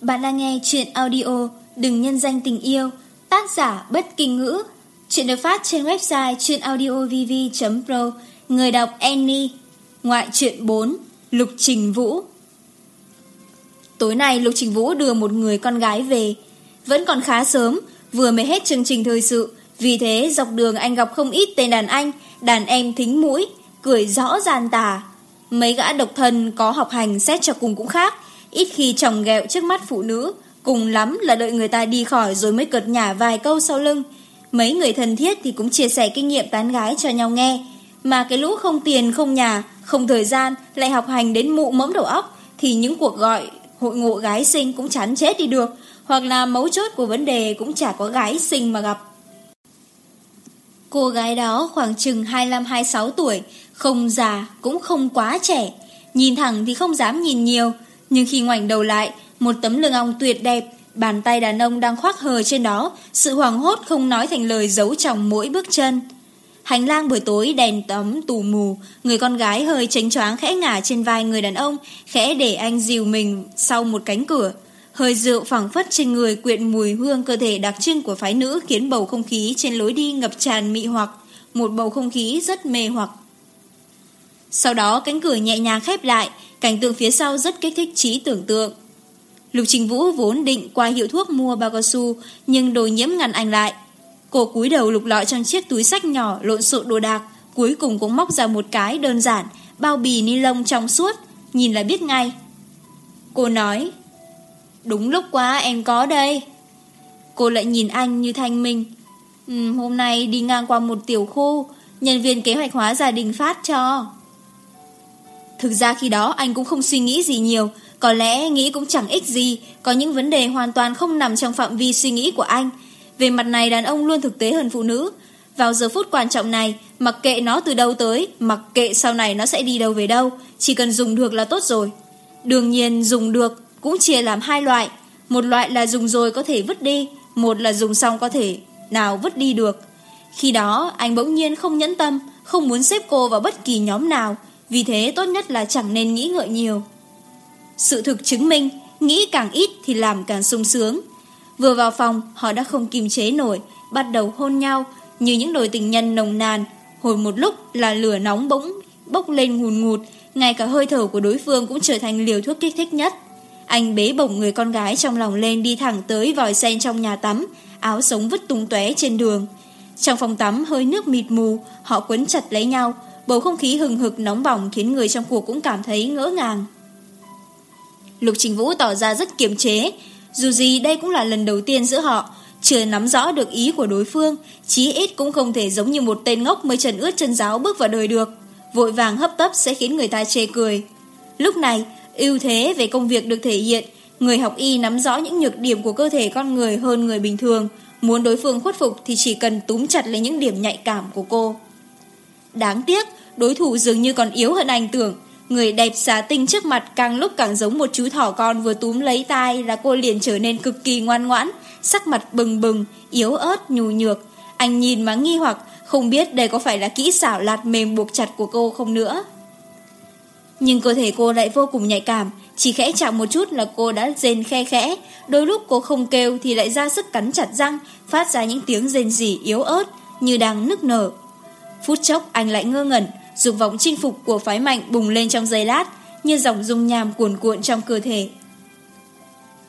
Bạn đang nghe chuyện audio Đừng nhân danh tình yêu, Tác giả bất kinh ngữ. Chuyện được phát trên website chuyenaudiovv.pro Người đọc Annie, Ngoại truyện 4 Lục Trình Vũ. Tối nay, Lục Trình Vũ đưa một người con gái về. Vẫn còn khá sớm, Vừa mới hết chương trình thời sự. Vì thế, dọc đường anh gặp không ít tên đàn anh, Đàn em thính mũi, Cười rõ gian tà Mấy gã độc thân có học hành xét cho cùng cũng khác ít khi chồng ghẹo trước mắt phụ nữ, cùng lắm là đợi người ta đi khỏi rồi mới cợt nhả vài câu sau lưng. Mấy người thân thiết thì cũng chia sẻ kinh nghiệm tán gái cho nhau nghe, mà cái lũ không tiền, không nhà, không thời gian lại học hành đến mụ mẫm đầu óc thì những cuộc gọi hội ngộ gái sinh cũng chán chết đi được, hoặc là mấu chốt của vấn đề cũng chả có gái sinh mà gặp. Cô gái đó khoảng chừng 25-26 tuổi, không già cũng không quá trẻ, nhìn thẳng thì không dám nhìn nhiều, nhưng khi ngoảnh đầu lại, một tấm lưng ong tuyệt đẹp, bàn tay đàn ông đang khoác hờ trên đó, sự hoàng hốt không nói thành lời giấu trong mỗi bước chân. Hành lang buổi tối đèn tấm tù mù, người con gái hơi tránh choáng khẽ ngả trên vai người đàn ông, khẽ để anh dìu mình sau một cánh cửa. Hơi rượu phảng phất trên người quyện mùi hương cơ thể đặc trưng của phái nữ khiến bầu không khí trên lối đi ngập tràn mị hoặc, một bầu không khí rất mê hoặc. Sau đó cánh cửa nhẹ nhàng khép lại, Cảnh tượng phía sau rất kích thích trí tưởng tượng. Lục Trình Vũ vốn định qua hiệu thuốc mua bao cao su, nhưng đồ nhiễm ngăn anh lại. Cô cúi đầu lục lọi trong chiếc túi sách nhỏ lộn xộn đồ đạc, cuối cùng cũng móc ra một cái đơn giản, bao bì ni lông trong suốt, nhìn là biết ngay. Cô nói, đúng lúc quá em có đây. Cô lại nhìn anh như thanh minh. Ừ, hôm nay đi ngang qua một tiểu khu, nhân viên kế hoạch hóa gia đình phát cho. Thực ra khi đó anh cũng không suy nghĩ gì nhiều, có lẽ nghĩ cũng chẳng ích gì, có những vấn đề hoàn toàn không nằm trong phạm vi suy nghĩ của anh. Về mặt này đàn ông luôn thực tế hơn phụ nữ. Vào giờ phút quan trọng này, mặc kệ nó từ đâu tới, mặc kệ sau này nó sẽ đi đâu về đâu, chỉ cần dùng được là tốt rồi. Đương nhiên dùng được cũng chia làm hai loại, một loại là dùng rồi có thể vứt đi, một là dùng xong có thể nào vứt đi được. Khi đó, anh bỗng nhiên không nhẫn tâm, không muốn xếp cô vào bất kỳ nhóm nào, vì thế tốt nhất là chẳng nên nghĩ ngợi nhiều. Sự thực chứng minh, Nghĩ càng ít thì làm càng sung sướng. Vừa vào phòng, Họ đã không kiềm chế nổi, Bắt đầu hôn nhau Như những đôi tình nhân nồng nàn. Hồi một lúc là lửa nóng bỗng Bốc lên ngùn ngụt, Ngay cả hơi thở của đối phương cũng trở thành liều thuốc kích thích nhất. Anh bế bổng người con gái trong lòng lên Đi thẳng tới vòi sen trong nhà tắm, Áo sống vứt tung tóe trên đường. Trong phòng tắm hơi nước mịt mù, Họ quấn chặt lấy nhau bầu không khí hừng hực nóng bỏng khiến người trong cuộc cũng cảm thấy ngỡ ngàng. Lục Trình Vũ tỏ ra rất kiềm chế, dù gì đây cũng là lần đầu tiên giữa họ, chưa nắm rõ được ý của đối phương, chí ít cũng không thể giống như một tên ngốc mới trần ướt chân giáo bước vào đời được, vội vàng hấp tấp sẽ khiến người ta chê cười. Lúc này, ưu thế về công việc được thể hiện, người học y nắm rõ những nhược điểm của cơ thể con người hơn người bình thường, muốn đối phương khuất phục thì chỉ cần túm chặt lấy những điểm nhạy cảm của cô. Đáng tiếc, đối thủ dường như còn yếu hơn anh tưởng. Người đẹp xá tinh trước mặt càng lúc càng giống một chú thỏ con vừa túm lấy tai là cô liền trở nên cực kỳ ngoan ngoãn, sắc mặt bừng bừng, yếu ớt, nhù nhược. Anh nhìn mà nghi hoặc, không biết đây có phải là kỹ xảo lạt mềm buộc chặt của cô không nữa. Nhưng cơ thể cô lại vô cùng nhạy cảm, chỉ khẽ chạm một chút là cô đã rên khe khẽ. Đôi lúc cô không kêu thì lại ra sức cắn chặt răng, phát ra những tiếng rên rỉ yếu ớt, như đang nức nở. Phút chốc anh lại ngơ ngẩn, dục vọng chinh phục của phái mạnh bùng lên trong giây lát, như dòng dung nham cuồn cuộn trong cơ thể.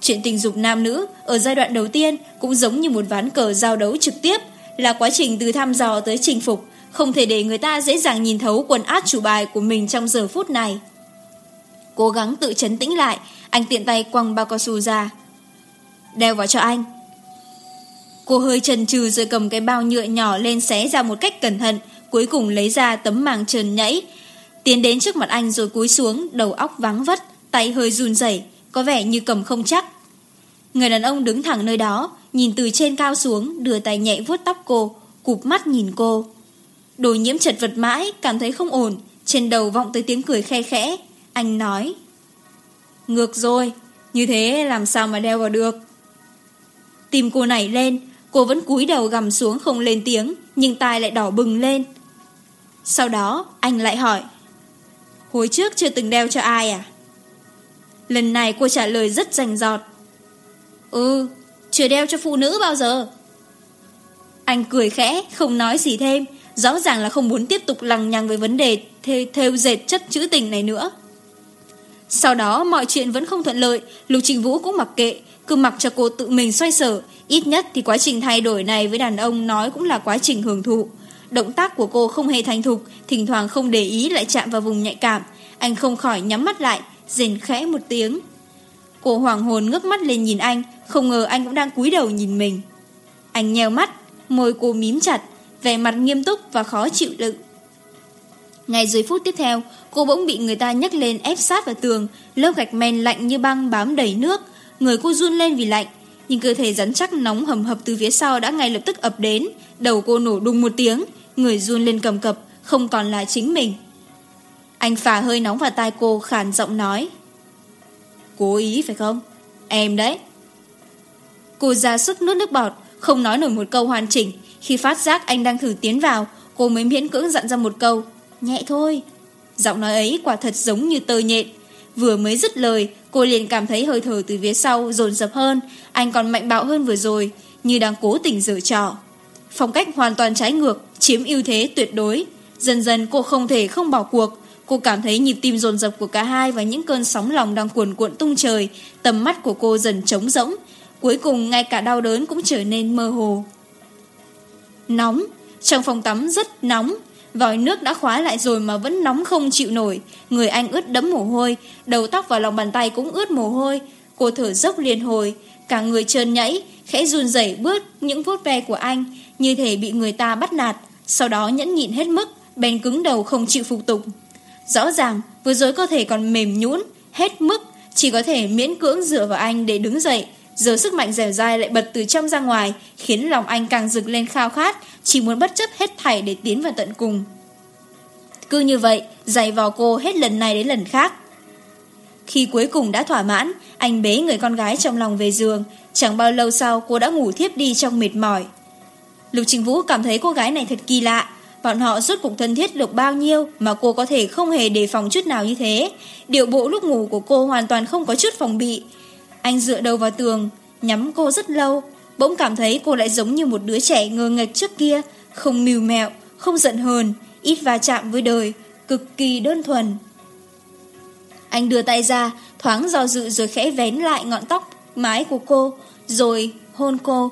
Chuyện tình dục nam nữ ở giai đoạn đầu tiên cũng giống như một ván cờ giao đấu trực tiếp, là quá trình từ thăm dò tới chinh phục, không thể để người ta dễ dàng nhìn thấu quần át chủ bài của mình trong giờ phút này. Cố gắng tự chấn tĩnh lại, anh tiện tay quăng bao cao su ra. Đeo vào cho anh. Cô hơi chần chừ rồi cầm cái bao nhựa nhỏ lên xé ra một cách cẩn thận, cuối cùng lấy ra tấm màng trơn nhảy Tiến đến trước mặt anh rồi cúi xuống, đầu óc vắng vất, tay hơi run rẩy có vẻ như cầm không chắc. Người đàn ông đứng thẳng nơi đó, nhìn từ trên cao xuống, đưa tay nhẹ vuốt tóc cô, cụp mắt nhìn cô. Đồ nhiễm chật vật mãi, cảm thấy không ổn, trên đầu vọng tới tiếng cười khe khẽ. Anh nói, ngược rồi, như thế làm sao mà đeo vào được. Tim cô nảy lên, cô vẫn cúi đầu gầm xuống không lên tiếng, nhưng tai lại đỏ bừng lên. Sau đó anh lại hỏi Hồi trước chưa từng đeo cho ai à? Lần này cô trả lời rất rành giọt Ừ, chưa đeo cho phụ nữ bao giờ. Anh cười khẽ, không nói gì thêm Rõ ràng là không muốn tiếp tục lằng nhằng với vấn đề thê thêu dệt chất chữ tình này nữa. Sau đó mọi chuyện vẫn không thuận lợi Lục Trịnh Vũ cũng mặc kệ Cứ mặc cho cô tự mình xoay sở. Ít nhất thì quá trình thay đổi này với đàn ông nói cũng là quá trình hưởng thụ. Động tác của cô không hề thành thục, thỉnh thoảng không để ý lại chạm vào vùng nhạy cảm. Anh không khỏi nhắm mắt lại, rền khẽ một tiếng. Cô hoàng hồn ngước mắt lên nhìn anh, không ngờ anh cũng đang cúi đầu nhìn mình. Anh nheo mắt, môi cô mím chặt, vẻ mặt nghiêm túc và khó chịu đựng. Ngay dưới phút tiếp theo, cô bỗng bị người ta nhấc lên ép sát vào tường, lớp gạch men lạnh như băng bám đầy nước, người cô run lên vì lạnh, nhưng cơ thể rắn chắc nóng hầm hập từ phía sau đã ngay lập tức ập đến, đầu cô nổ đùng một tiếng, người run lên cầm cập, không còn là chính mình. Anh phà hơi nóng vào tai cô khàn giọng nói. Cố ý phải không? Em đấy. Cô ra sức nuốt nước bọt, không nói nổi một câu hoàn chỉnh. Khi phát giác anh đang thử tiến vào, cô mới miễn cưỡng dặn ra một câu. Nhẹ thôi. Giọng nói ấy quả thật giống như tơ nhện, Vừa mới dứt lời, cô liền cảm thấy hơi thở từ phía sau dồn dập hơn, anh còn mạnh bạo hơn vừa rồi, như đang cố tình giở trò. Phong cách hoàn toàn trái ngược, chiếm ưu thế tuyệt đối. Dần dần cô không thể không bỏ cuộc, cô cảm thấy nhịp tim dồn dập của cả hai và những cơn sóng lòng đang cuồn cuộn tung trời, tầm mắt của cô dần trống rỗng, cuối cùng ngay cả đau đớn cũng trở nên mơ hồ. Nóng, trong phòng tắm rất nóng, Vòi nước đã khóa lại rồi mà vẫn nóng không chịu nổi. Người anh ướt đẫm mồ hôi, Đầu tóc và lòng bàn tay cũng ướt mồ hôi. Cô thở dốc liền hồi. Cả người trơn nhảy Khẽ run rẩy bước những vuốt ve của anh, Như thể bị người ta bắt nạt. Sau đó nhẫn nhịn hết mức, Bèn cứng đầu không chịu phục tục Rõ ràng, vừa rồi cơ thể còn mềm nhũn, Hết mức, Chỉ có thể miễn cưỡng dựa vào anh để đứng dậy. Giờ sức mạnh dẻo dai lại bật từ trong ra ngoài, khiến lòng anh càng rực lên khao khát, chỉ muốn bất chấp hết thảy để tiến vào tận cùng. Cứ như vậy, dày vào cô hết lần này đến lần khác. Khi cuối cùng đã thỏa mãn, anh bế người con gái trong lòng về giường, chẳng bao lâu sau cô đã ngủ thiếp đi trong mệt mỏi. Lục Trình Vũ cảm thấy cô gái này thật kỳ lạ, bọn họ suốt cuộc thân thiết được bao nhiêu mà cô có thể không hề đề phòng chút nào như thế. Điều bộ lúc ngủ của cô hoàn toàn không có chút phòng bị, anh dựa đầu vào tường, nhắm cô rất lâu, bỗng cảm thấy cô lại giống như một đứa trẻ ngơ ngạch trước kia, không mìu mẹo, không giận hờn, ít va chạm với đời, cực kỳ đơn thuần. Anh đưa tay ra, thoáng do dự rồi khẽ vén lại ngọn tóc mái của cô, rồi hôn cô.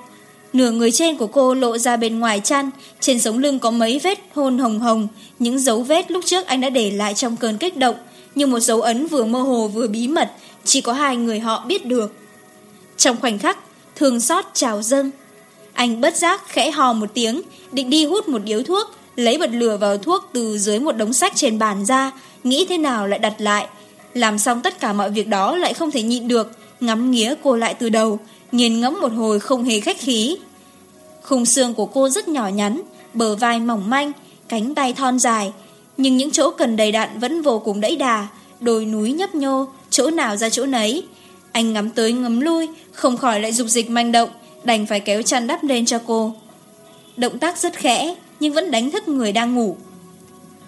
Nửa người trên của cô lộ ra bên ngoài chăn, trên sống lưng có mấy vết hôn hồng hồng, những dấu vết lúc trước anh đã để lại trong cơn kích động, như một dấu ấn vừa mơ hồ vừa bí mật, chỉ có hai người họ biết được. Trong khoảnh khắc thường xót trào dâng. Anh bất giác khẽ hò một tiếng, Định đi hút một điếu thuốc, Lấy bật lửa vào thuốc từ dưới một đống sách trên bàn ra, Nghĩ thế nào lại đặt lại. Làm xong tất cả mọi việc đó lại không thể nhịn được, Ngắm nghĩa cô lại từ đầu Nhìn ngắm một hồi không hề khách khí. Khung xương của cô rất nhỏ nhắn, Bờ vai mỏng manh, Cánh tay thon dài, Nhưng những chỗ cần đầy đạn vẫn vô cùng đẫy đà, Đồi núi nhấp nhô chỗ nào ra chỗ nấy. Anh ngắm tới ngắm lui, không khỏi lại dục dịch manh động, đành phải kéo chăn đắp lên cho cô. Động tác rất khẽ, nhưng vẫn đánh thức người đang ngủ.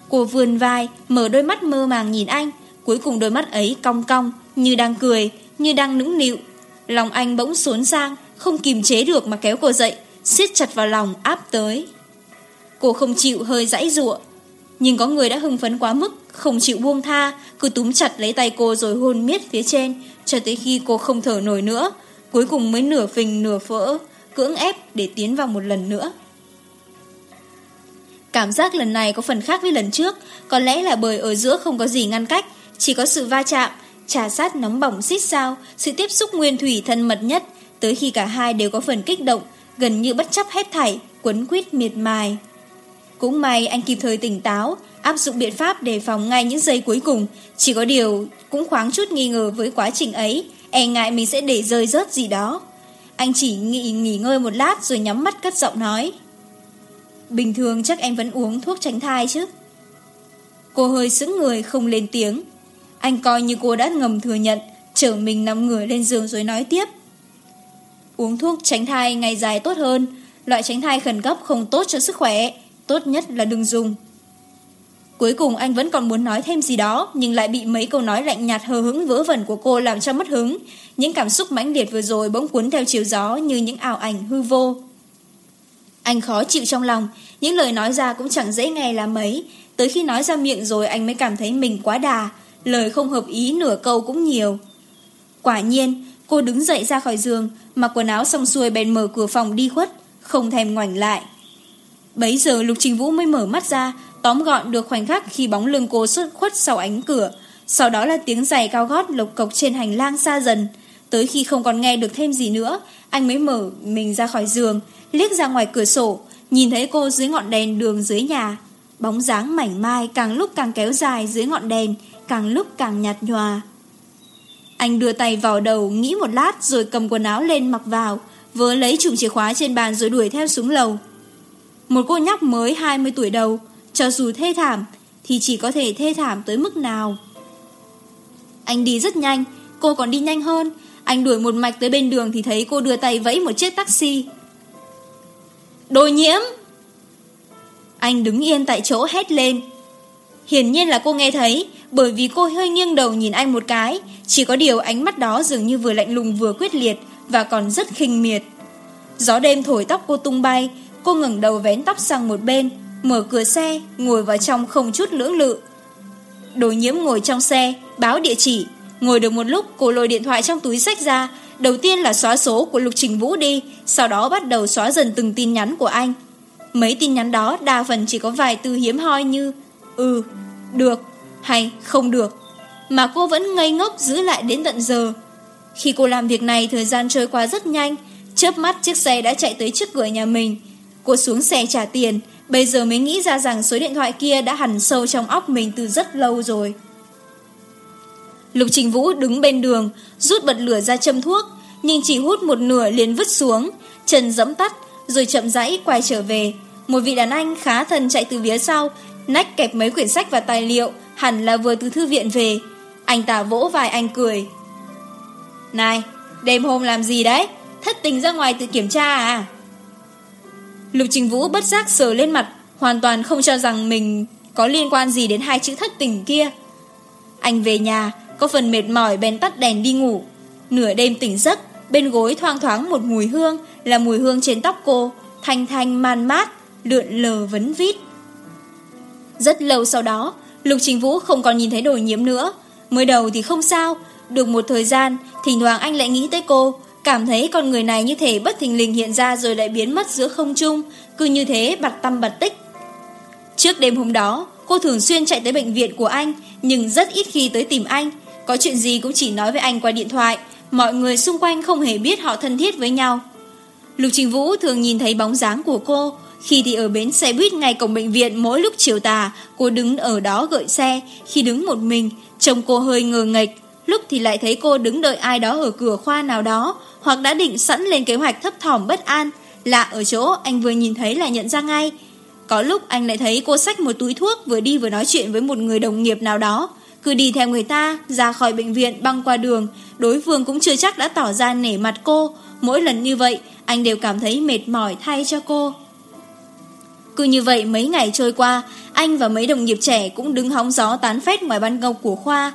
Cô vườn vai, mở đôi mắt mơ màng nhìn anh, cuối cùng đôi mắt ấy cong cong, như đang cười, như đang nũng nịu. Lòng anh bỗng xốn sang, không kìm chế được mà kéo cô dậy, siết chặt vào lòng áp tới. Cô không chịu hơi dãy ruộng, nhưng có người đã hưng phấn quá mức, không chịu buông tha, cứ túm chặt lấy tay cô rồi hôn miết phía trên, cho tới khi cô không thở nổi nữa, cuối cùng mới nửa phình nửa phỡ, cưỡng ép để tiến vào một lần nữa. Cảm giác lần này có phần khác với lần trước, có lẽ là bởi ở giữa không có gì ngăn cách, chỉ có sự va chạm, trà sát nóng bỏng xít sao, sự tiếp xúc nguyên thủy thân mật nhất, tới khi cả hai đều có phần kích động, gần như bất chấp hết thảy, quấn quýt miệt mài. Cũng may anh kịp thời tỉnh táo, áp dụng biện pháp đề phòng ngay những giây cuối cùng. Chỉ có điều cũng khoáng chút nghi ngờ với quá trình ấy, e ngại mình sẽ để rơi rớt gì đó. Anh chỉ nghỉ, nghỉ ngơi một lát rồi nhắm mắt cất giọng nói. Bình thường chắc em vẫn uống thuốc tránh thai chứ. Cô hơi sững người không lên tiếng. Anh coi như cô đã ngầm thừa nhận, chở mình nằm ngửa lên giường rồi nói tiếp. Uống thuốc tránh thai ngày dài tốt hơn, loại tránh thai khẩn cấp không tốt cho sức khỏe, tốt nhất là đừng dùng. Cuối cùng anh vẫn còn muốn nói thêm gì đó nhưng lại bị mấy câu nói lạnh nhạt hờ hững vỡ vẩn của cô làm cho mất hứng. Những cảm xúc mãnh liệt vừa rồi bỗng cuốn theo chiều gió như những ảo ảnh hư vô. Anh khó chịu trong lòng, những lời nói ra cũng chẳng dễ nghe là mấy. Tới khi nói ra miệng rồi anh mới cảm thấy mình quá đà, lời không hợp ý nửa câu cũng nhiều. Quả nhiên, cô đứng dậy ra khỏi giường, mặc quần áo xong xuôi bèn mở cửa phòng đi khuất, không thèm ngoảnh lại. Bấy giờ Lục Trình Vũ mới mở mắt ra, tóm gọn được khoảnh khắc khi bóng lưng cô xuất khuất sau ánh cửa. Sau đó là tiếng giày cao gót lộc cộc trên hành lang xa dần. Tới khi không còn nghe được thêm gì nữa, anh mới mở mình ra khỏi giường, liếc ra ngoài cửa sổ, nhìn thấy cô dưới ngọn đèn đường dưới nhà. Bóng dáng mảnh mai càng lúc càng kéo dài dưới ngọn đèn, càng lúc càng nhạt nhòa. Anh đưa tay vào đầu, nghĩ một lát rồi cầm quần áo lên mặc vào, vớ lấy chùm chìa khóa trên bàn rồi đuổi theo xuống lầu. Một cô nhóc mới 20 tuổi đầu, cho dù thê thảm, Thì chỉ có thể thê thảm tới mức nào. Anh đi rất nhanh, Cô còn đi nhanh hơn. Anh đuổi một mạch tới bên đường Thì thấy cô đưa tay vẫy một chiếc taxi. Đồ nhiễm! Anh đứng yên tại chỗ hét lên. Hiển nhiên là cô nghe thấy, Bởi vì cô hơi nghiêng đầu nhìn anh một cái. Chỉ có điều ánh mắt đó dường như vừa lạnh lùng vừa quyết liệt Và còn rất khinh miệt. Gió đêm thổi tóc cô tung bay, Cô ngẩng đầu vén tóc sang một bên mở cửa xe, ngồi vào trong không chút lưỡng lự. Đồ nhiễm ngồi trong xe, báo địa chỉ. Ngồi được một lúc, cô lôi điện thoại trong túi sách ra. Đầu tiên là xóa số của Lục Trình Vũ đi, sau đó bắt đầu xóa dần từng tin nhắn của anh. Mấy tin nhắn đó đa phần chỉ có vài từ hiếm hoi như Ừ, được, hay không được. Mà cô vẫn ngây ngốc giữ lại đến tận giờ. Khi cô làm việc này, thời gian trôi qua rất nhanh. Chớp mắt chiếc xe đã chạy tới trước cửa nhà mình. Cô xuống xe trả tiền, Bây giờ mới nghĩ ra rằng số điện thoại kia đã hằn sâu trong óc mình từ rất lâu rồi. Lục Trình Vũ đứng bên đường, rút bật lửa ra châm thuốc, nhưng chỉ hút một nửa liền vứt xuống, chân dẫm tắt, rồi chậm rãi quay trở về. Một vị đàn anh khá thân chạy từ phía sau, nách kẹp mấy quyển sách và tài liệu, hẳn là vừa từ thư viện về. Anh ta vỗ vai anh cười. Này, đêm hôm làm gì đấy? Thất tình ra ngoài tự kiểm tra à? Lục Trình Vũ bất giác sờ lên mặt, hoàn toàn không cho rằng mình có liên quan gì đến hai chữ thất tình kia. Anh về nhà, có phần mệt mỏi bèn tắt đèn đi ngủ. Nửa đêm tỉnh giấc, bên gối thoang thoáng một mùi hương là mùi hương trên tóc cô, thanh thanh man mát, lượn lờ vấn vít. Rất lâu sau đó, Lục Trình Vũ không còn nhìn thấy đồ nhiễm nữa. Mới đầu thì không sao, được một thời gian, thỉnh thoảng anh lại nghĩ tới cô, Cảm thấy con người này như thể bất thình lình hiện ra rồi lại biến mất giữa không trung, cứ như thế bặt tâm bật tích. Trước đêm hôm đó, cô thường xuyên chạy tới bệnh viện của anh, nhưng rất ít khi tới tìm anh. Có chuyện gì cũng chỉ nói với anh qua điện thoại, mọi người xung quanh không hề biết họ thân thiết với nhau. Lục Trình Vũ thường nhìn thấy bóng dáng của cô, khi thì ở bến xe buýt ngay cổng bệnh viện mỗi lúc chiều tà, cô đứng ở đó gợi xe, khi đứng một mình, trông cô hơi ngờ nghệch, lúc thì lại thấy cô đứng đợi ai đó ở cửa khoa nào đó, hoặc đã định sẵn lên kế hoạch thấp thỏm bất an, lạ ở chỗ anh vừa nhìn thấy là nhận ra ngay. Có lúc anh lại thấy cô xách một túi thuốc vừa đi vừa nói chuyện với một người đồng nghiệp nào đó, cứ đi theo người ta, ra khỏi bệnh viện băng qua đường, đối phương cũng chưa chắc đã tỏ ra nể mặt cô, mỗi lần như vậy anh đều cảm thấy mệt mỏi thay cho cô. Cứ như vậy mấy ngày trôi qua, anh và mấy đồng nghiệp trẻ cũng đứng hóng gió tán phét ngoài ban công của khoa.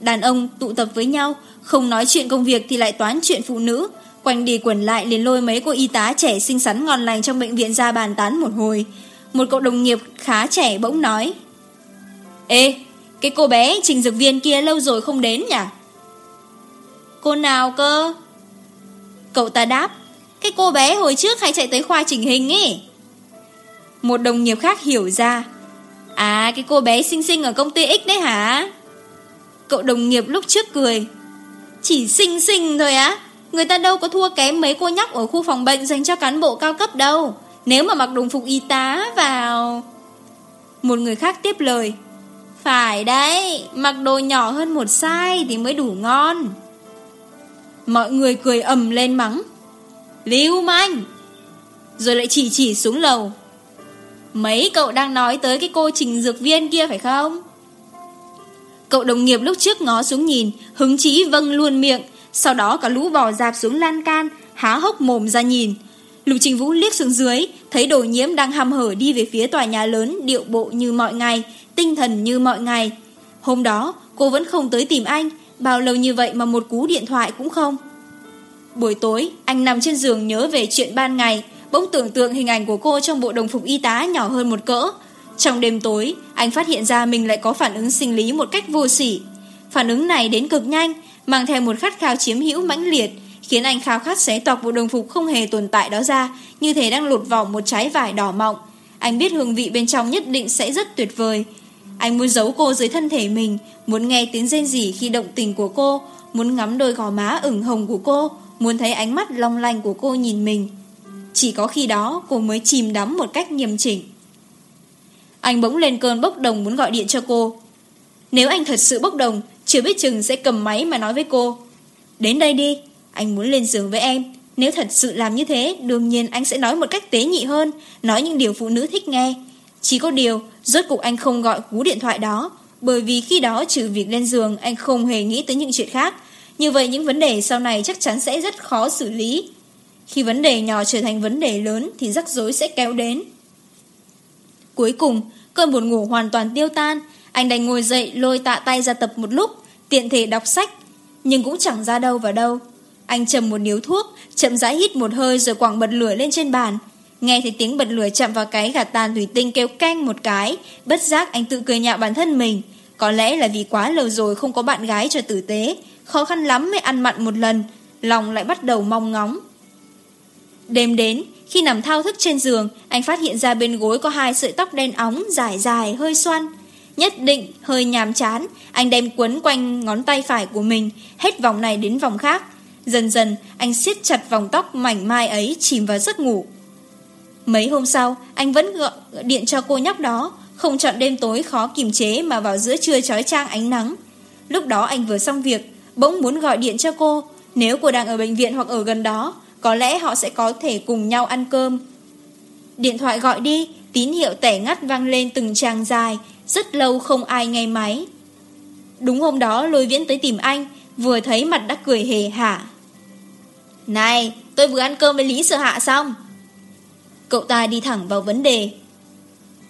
Đàn ông tụ tập với nhau, không nói chuyện công việc thì lại toán chuyện phụ nữ Quanh đi quẩn lại liền lôi mấy cô y tá trẻ xinh xắn ngon lành trong bệnh viện ra bàn tán một hồi Một cậu đồng nghiệp khá trẻ bỗng nói Ê, cái cô bé trình dược viên kia lâu rồi không đến nhỉ? Cô nào cơ? Cậu ta đáp Cái cô bé hồi trước hay chạy tới khoa chỉnh hình ấy Một đồng nghiệp khác hiểu ra À cái cô bé xinh xinh ở công ty X đấy hả Cậu đồng nghiệp lúc trước cười chỉ xinh xinh thôi á. Người ta đâu có thua kém mấy cô nhóc Ở khu phòng bệnh dành cho cán bộ cao cấp đâu. Nếu mà mặc đồng phục y tá vào. Một người khác tiếp lời. Phải đấy, Mặc đồ nhỏ hơn một size Thì mới đủ ngon. Mọi người cười ầm lên mắng. Lưu manh! Rồi lại chỉ chỉ xuống lầu. Mấy cậu đang nói tới cái cô trình dược viên kia phải không? Cậu đồng nghiệp lúc trước ngó xuống nhìn, hứng chí vâng luôn miệng, sau đó cả lũ bò dạp xuống lan can, há hốc mồm ra nhìn. Lục Trình Vũ liếc xuống dưới, thấy đồ nhiễm đang hăm hở đi về phía tòa nhà lớn điệu bộ như mọi ngày, tinh thần như mọi ngày. Hôm đó, cô vẫn không tới tìm anh, bao lâu như vậy mà một cú điện thoại cũng không. Buổi tối, anh nằm trên giường nhớ về chuyện ban ngày, bỗng tưởng tượng hình ảnh của cô trong bộ đồng phục y tá nhỏ hơn một cỡ, trong đêm tối, anh phát hiện ra mình lại có phản ứng sinh lý một cách vô sỉ. Phản ứng này đến cực nhanh, mang theo một khát khao chiếm hữu mãnh liệt, khiến anh khao khát xé toạc bộ đồng phục không hề tồn tại đó ra, như thể đang lột vỏ một trái vải đỏ mọng. Anh biết hương vị bên trong nhất định sẽ rất tuyệt vời. Anh muốn giấu cô dưới thân thể mình, muốn nghe tiếng rên rỉ khi động tình của cô, muốn ngắm đôi gò má ửng hồng của cô, muốn thấy ánh mắt long lanh của cô nhìn mình. Chỉ có khi đó cô mới chìm đắm một cách nghiêm chỉnh. Anh bỗng lên cơn bốc đồng muốn gọi điện cho cô. Nếu anh thật sự bốc đồng, Chưa biết chừng sẽ cầm máy mà nói với cô. Đến đây đi, Anh muốn lên giường với em. Nếu thật sự làm như thế, Đương nhiên anh sẽ nói một cách tế nhị hơn, Nói những điều phụ nữ thích nghe. Chỉ có điều, Rốt cuộc anh không gọi cú điện thoại đó, Bởi vì khi đó trừ việc lên giường, Anh không hề nghĩ tới những chuyện khác. Như vậy những vấn đề sau này chắc chắn sẽ rất khó xử lý. Khi vấn đề nhỏ trở thành vấn đề lớn Thì rắc rối sẽ kéo đến. Cuối cùng, cơn buồn ngủ hoàn toàn tiêu tan, anh đành ngồi dậy lôi tạ tay ra tập một lúc, tiện thể đọc sách, nhưng cũng chẳng ra đâu vào đâu. Anh trầm một níu thuốc, chậm rãi hít một hơi rồi quảng bật lửa lên trên bàn. Nghe thấy tiếng bật lửa chạm vào cái gạt tàn thủy tinh kêu canh một cái, bất giác anh tự cười nhạo bản thân mình. Có lẽ là vì quá lâu rồi không có bạn gái cho tử tế, khó khăn lắm mới ăn mặn một lần, lòng lại bắt đầu mong ngóng. Đêm đến, khi nằm thao thức trên giường, anh phát hiện ra bên gối có hai sợi tóc đen óng dài dài hơi xoăn. Nhất định, hơi nhàm chán, anh đem quấn quanh ngón tay phải của mình, hết vòng này đến vòng khác. Dần dần, anh siết chặt vòng tóc mảnh mai ấy chìm vào giấc ngủ. Mấy hôm sau, anh vẫn gọi điện cho cô nhóc đó, không chọn đêm tối khó kiềm chế mà vào giữa trưa trói trang ánh nắng. Lúc đó anh vừa xong việc, bỗng muốn gọi điện cho cô, nếu cô đang ở bệnh viện hoặc ở gần đó, có lẽ họ sẽ có thể cùng nhau ăn cơm. Điện thoại gọi đi, Tín hiệu tẻ ngắt vang lên từng tràng dài, Rất lâu không ai nghe máy. Đúng hôm đó, lôi viễn tới tìm anh, Vừa thấy mặt đã cười hề hả. Này, tôi vừa ăn cơm với Lý Sợ Hạ xong. Cậu ta đi thẳng vào vấn đề.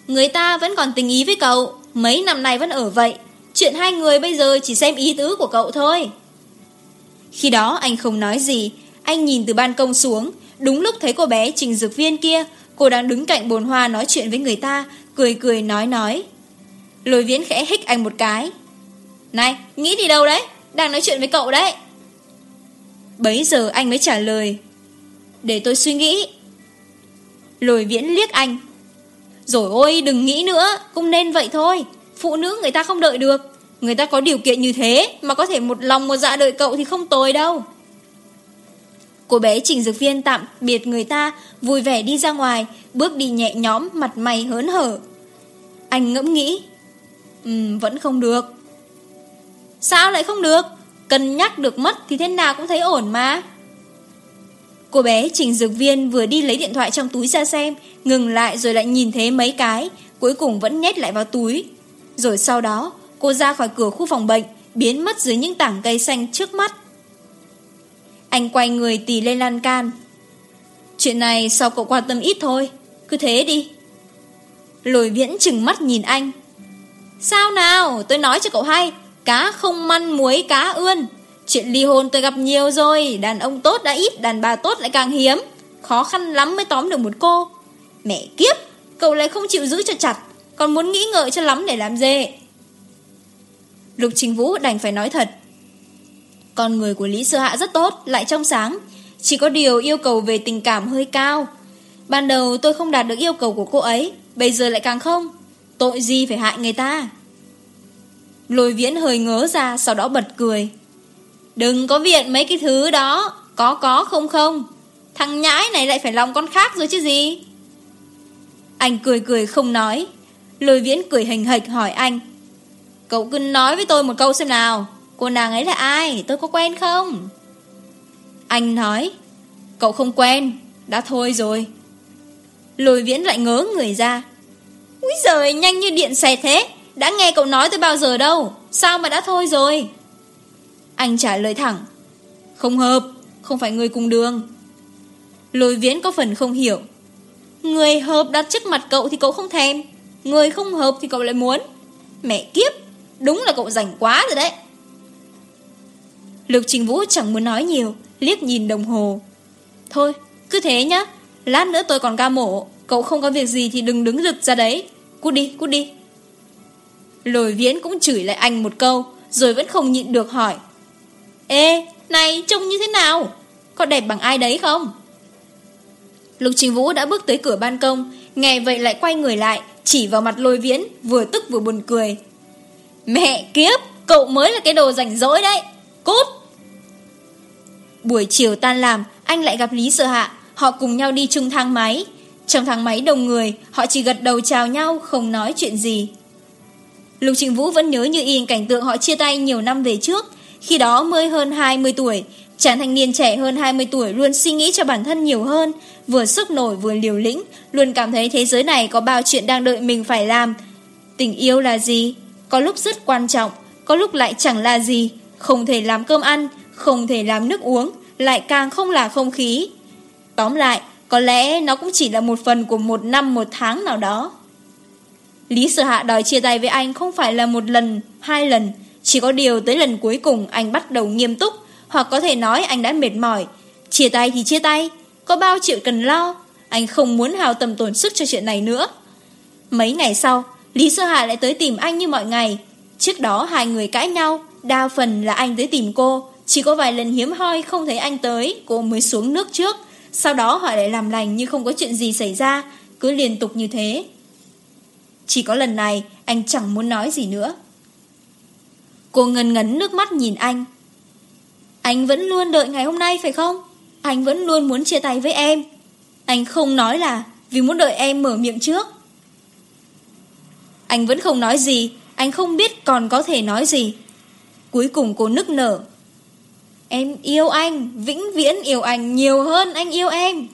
Người ta vẫn còn tình ý với cậu, Mấy năm nay vẫn ở vậy. Chuyện hai người bây giờ chỉ xem ý tứ của cậu thôi. Khi đó, anh không nói gì anh nhìn từ ban công xuống, đúng lúc thấy cô bé trình dược viên kia, cô đang đứng cạnh bồn hoa nói chuyện với người ta, cười cười nói nói. Lôi viễn khẽ hích anh một cái. Này, nghĩ gì đâu đấy? Đang nói chuyện với cậu đấy. Bấy giờ anh mới trả lời. Để tôi suy nghĩ. Lôi viễn liếc anh. Rồi ôi, đừng nghĩ nữa, cũng nên vậy thôi. Phụ nữ người ta không đợi được. Người ta có điều kiện như thế mà có thể một lòng một dạ đợi cậu thì không tồi đâu. Cô bé trình dược viên tạm biệt người ta, vui vẻ đi ra ngoài, bước đi nhẹ nhõm, mặt mày hớn hở. Anh ngẫm nghĩ, um, vẫn không được. Sao lại không được? Cân nhắc được mất thì thế nào cũng thấy ổn mà. Cô bé trình dược viên vừa đi lấy điện thoại trong túi ra xem, ngừng lại rồi lại nhìn thấy mấy cái, cuối cùng vẫn nhét lại vào túi. Rồi sau đó, cô ra khỏi cửa khu phòng bệnh, biến mất dưới những tảng cây xanh trước mắt. Anh quay người tì lên lan can. Chuyện này sao cậu quan tâm ít thôi? Cứ thế đi. Lồi viễn chừng mắt nhìn anh. Sao nào? Tôi nói cho cậu hay. Cá không măn muối, cá ươn. Chuyện ly hôn tôi gặp nhiều rồi. Đàn ông tốt đã ít, Đàn bà tốt lại càng hiếm. Khó khăn lắm mới tóm được một cô. Mẹ kiếp, Cậu lại không chịu giữ cho chặt. Còn muốn nghĩ ngợi cho lắm để làm dê. Lục Trình Vũ đành phải nói thật. Con người của Lý sơ Hạ rất tốt, lại trong sáng, chỉ có điều yêu cầu về tình cảm hơi cao. Ban đầu tôi không đạt được yêu cầu của cô ấy, bây giờ lại càng không. Tội gì phải hại người ta? Lôi viễn hơi ngớ ra, sau đó bật cười. Đừng có viện mấy cái thứ đó, có có không không. Thằng nhãi này lại phải lòng con khác rồi chứ gì. Anh cười cười không nói. Lôi viễn cười hình hệch hỏi anh. Cậu cứ nói với tôi một câu xem nào. Cô nàng ấy là ai? Tôi có quen không? Anh nói, Cậu không quen, Đã thôi rồi. Lôi viễn lại ngớ người ra. Úi giời, nhanh như điện xẹt thế! Đã nghe cậu nói tôi bao giờ đâu? Sao mà đã thôi rồi? Anh trả lời thẳng, Không hợp, Không phải người cùng đường. Lôi viễn có phần không hiểu, Người hợp đặt trước mặt cậu thì cậu không thèm, Người không hợp thì cậu lại muốn. Mẹ kiếp, Đúng là cậu rảnh quá rồi đấy. Lục Trình Vũ chẳng muốn nói nhiều, Liếc nhìn đồng hồ. Thôi, cứ thế nhá, Lát nữa tôi còn ca mổ, Cậu không có việc gì thì đừng đứng rực ra đấy. Cút đi cút đi. Lồi viễn cũng chửi lại anh một câu, Rồi vẫn không nhịn được hỏi. Ê, này, trông như thế nào? Có đẹp bằng ai đấy không? Lục Trình Vũ đã bước tới cửa ban công, Nghe vậy lại quay người lại, Chỉ vào mặt lôi viễn, Vừa tức vừa buồn cười. Mẹ kiếp, Cậu mới là cái đồ rảnh rỗi đấy. Cút! Buổi chiều tan làm, anh lại gặp Lý Sợ Hạ, họ cùng nhau đi chung thang máy. Trong thang máy đông người, họ chỉ gật đầu chào nhau, không nói chuyện gì. Lục Trịnh Vũ vẫn nhớ như in cảnh tượng họ chia tay nhiều năm về trước, khi đó mới hơn 20 tuổi, chàng thanh niên trẻ hơn 20 tuổi luôn suy nghĩ cho bản thân nhiều hơn, vừa sức nổi vừa liều lĩnh, luôn cảm thấy thế giới này có bao chuyện đang đợi mình phải làm. Tình yêu là gì? Có lúc rất quan trọng, có lúc lại chẳng là gì không thể làm cơm ăn, không thể làm nước uống, lại càng không là không khí. Tóm lại, có lẽ nó cũng chỉ là một phần của một năm một tháng nào đó. Lý Sở Hạ đòi chia tay với anh không phải là một lần, hai lần, chỉ có điều tới lần cuối cùng anh bắt đầu nghiêm túc, hoặc có thể nói anh đã mệt mỏi. Chia tay thì chia tay, có bao chuyện cần lo, anh không muốn hào tầm tổn sức cho chuyện này nữa. Mấy ngày sau, Lý Sơ hạ lại tới tìm anh như mọi ngày. Trước đó hai người cãi nhau, Đa phần là anh tới tìm cô. Chỉ có vài lần hiếm hoi không thấy anh tới, Cô mới xuống nước trước. Sau đó họ lại làm lành như không có chuyện gì xảy ra, Cứ liên tục như thế. Chỉ có lần này, Anh chẳng muốn nói gì nữa. Cô ngần ngấn nước mắt nhìn anh. Anh vẫn luôn đợi ngày hôm nay phải không? Anh vẫn luôn muốn chia tay với em. Anh không nói là Vì muốn đợi em mở miệng trước. Anh vẫn không nói gì. Anh không biết còn có thể nói gì. Cuối cùng cô nức nở. Em yêu anh, Vĩnh viễn yêu anh nhiều hơn anh yêu em.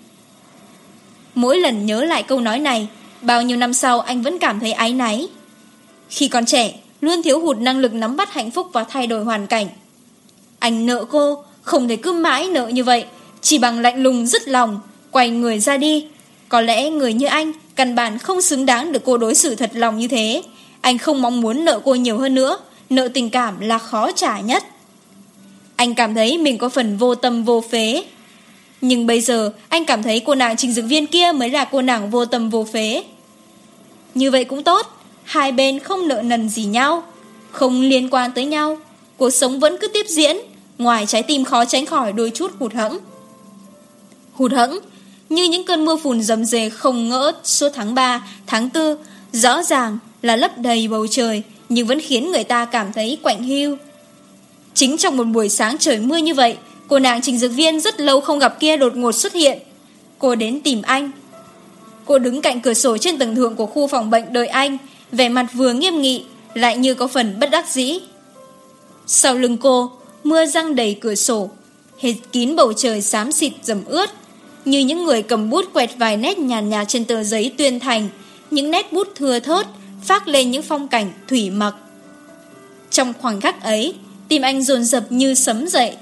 Mỗi lần nhớ lại câu nói này, Bao nhiêu năm sau anh vẫn cảm thấy áy náy. Khi còn trẻ, Luôn thiếu hụt năng lực nắm bắt hạnh phúc Và thay đổi hoàn cảnh. Anh nợ cô, Không thể cứ mãi nợ như vậy, Chỉ bằng lạnh lùng dứt lòng, Quay người ra đi. Có lẽ người như anh Căn bản không xứng đáng được cô đối xử thật lòng như thế. Anh không mong muốn nợ cô nhiều hơn nữa nợ tình cảm là khó trả nhất. Anh cảm thấy mình có phần vô tâm vô phế. Nhưng bây giờ anh cảm thấy cô nàng trình dược viên kia mới là cô nàng vô tâm vô phế. Như vậy cũng tốt, hai bên không nợ nần gì nhau, không liên quan tới nhau. Cuộc sống vẫn cứ tiếp diễn, ngoài trái tim khó tránh khỏi đôi chút hụt hẫng. Hụt hẫng, như những cơn mưa phùn dầm dề không ngỡ suốt tháng 3, tháng 4, rõ ràng là lấp đầy bầu trời, nhưng vẫn khiến người ta cảm thấy quạnh hiu. Chính trong một buổi sáng trời mưa như vậy, cô nàng trình dược viên rất lâu không gặp kia đột ngột xuất hiện. Cô đến tìm anh. Cô đứng cạnh cửa sổ trên tầng thượng của khu phòng bệnh đợi anh, vẻ mặt vừa nghiêm nghị, lại như có phần bất đắc dĩ. Sau lưng cô, mưa răng đầy cửa sổ, hệt kín bầu trời xám xịt dầm ướt, như những người cầm bút quẹt vài nét nhàn nhạt trên tờ giấy tuyên thành, những nét bút thưa thớt, phát lên những phong cảnh thủy mặc. Trong khoảnh khắc ấy, tim anh dồn dập như sấm dậy.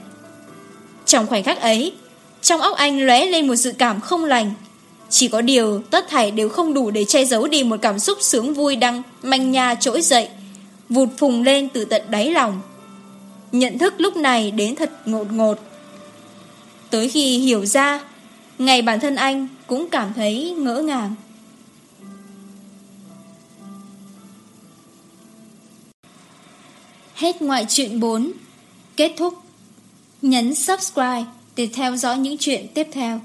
Trong khoảnh khắc ấy, trong óc anh lóe lên một dự cảm không lành. Chỉ có điều, tất thảy đều không đủ để che giấu đi một cảm xúc sướng vui đang manh nha trỗi dậy, vụt phùng lên từ tận đáy lòng. Nhận thức lúc này đến thật ngột ngột. Tới khi hiểu ra, ngày bản thân anh cũng cảm thấy ngỡ ngàng. Hết ngoại truyện 4 Kết thúc. Nhấn subscribe để theo dõi những chuyện tiếp theo.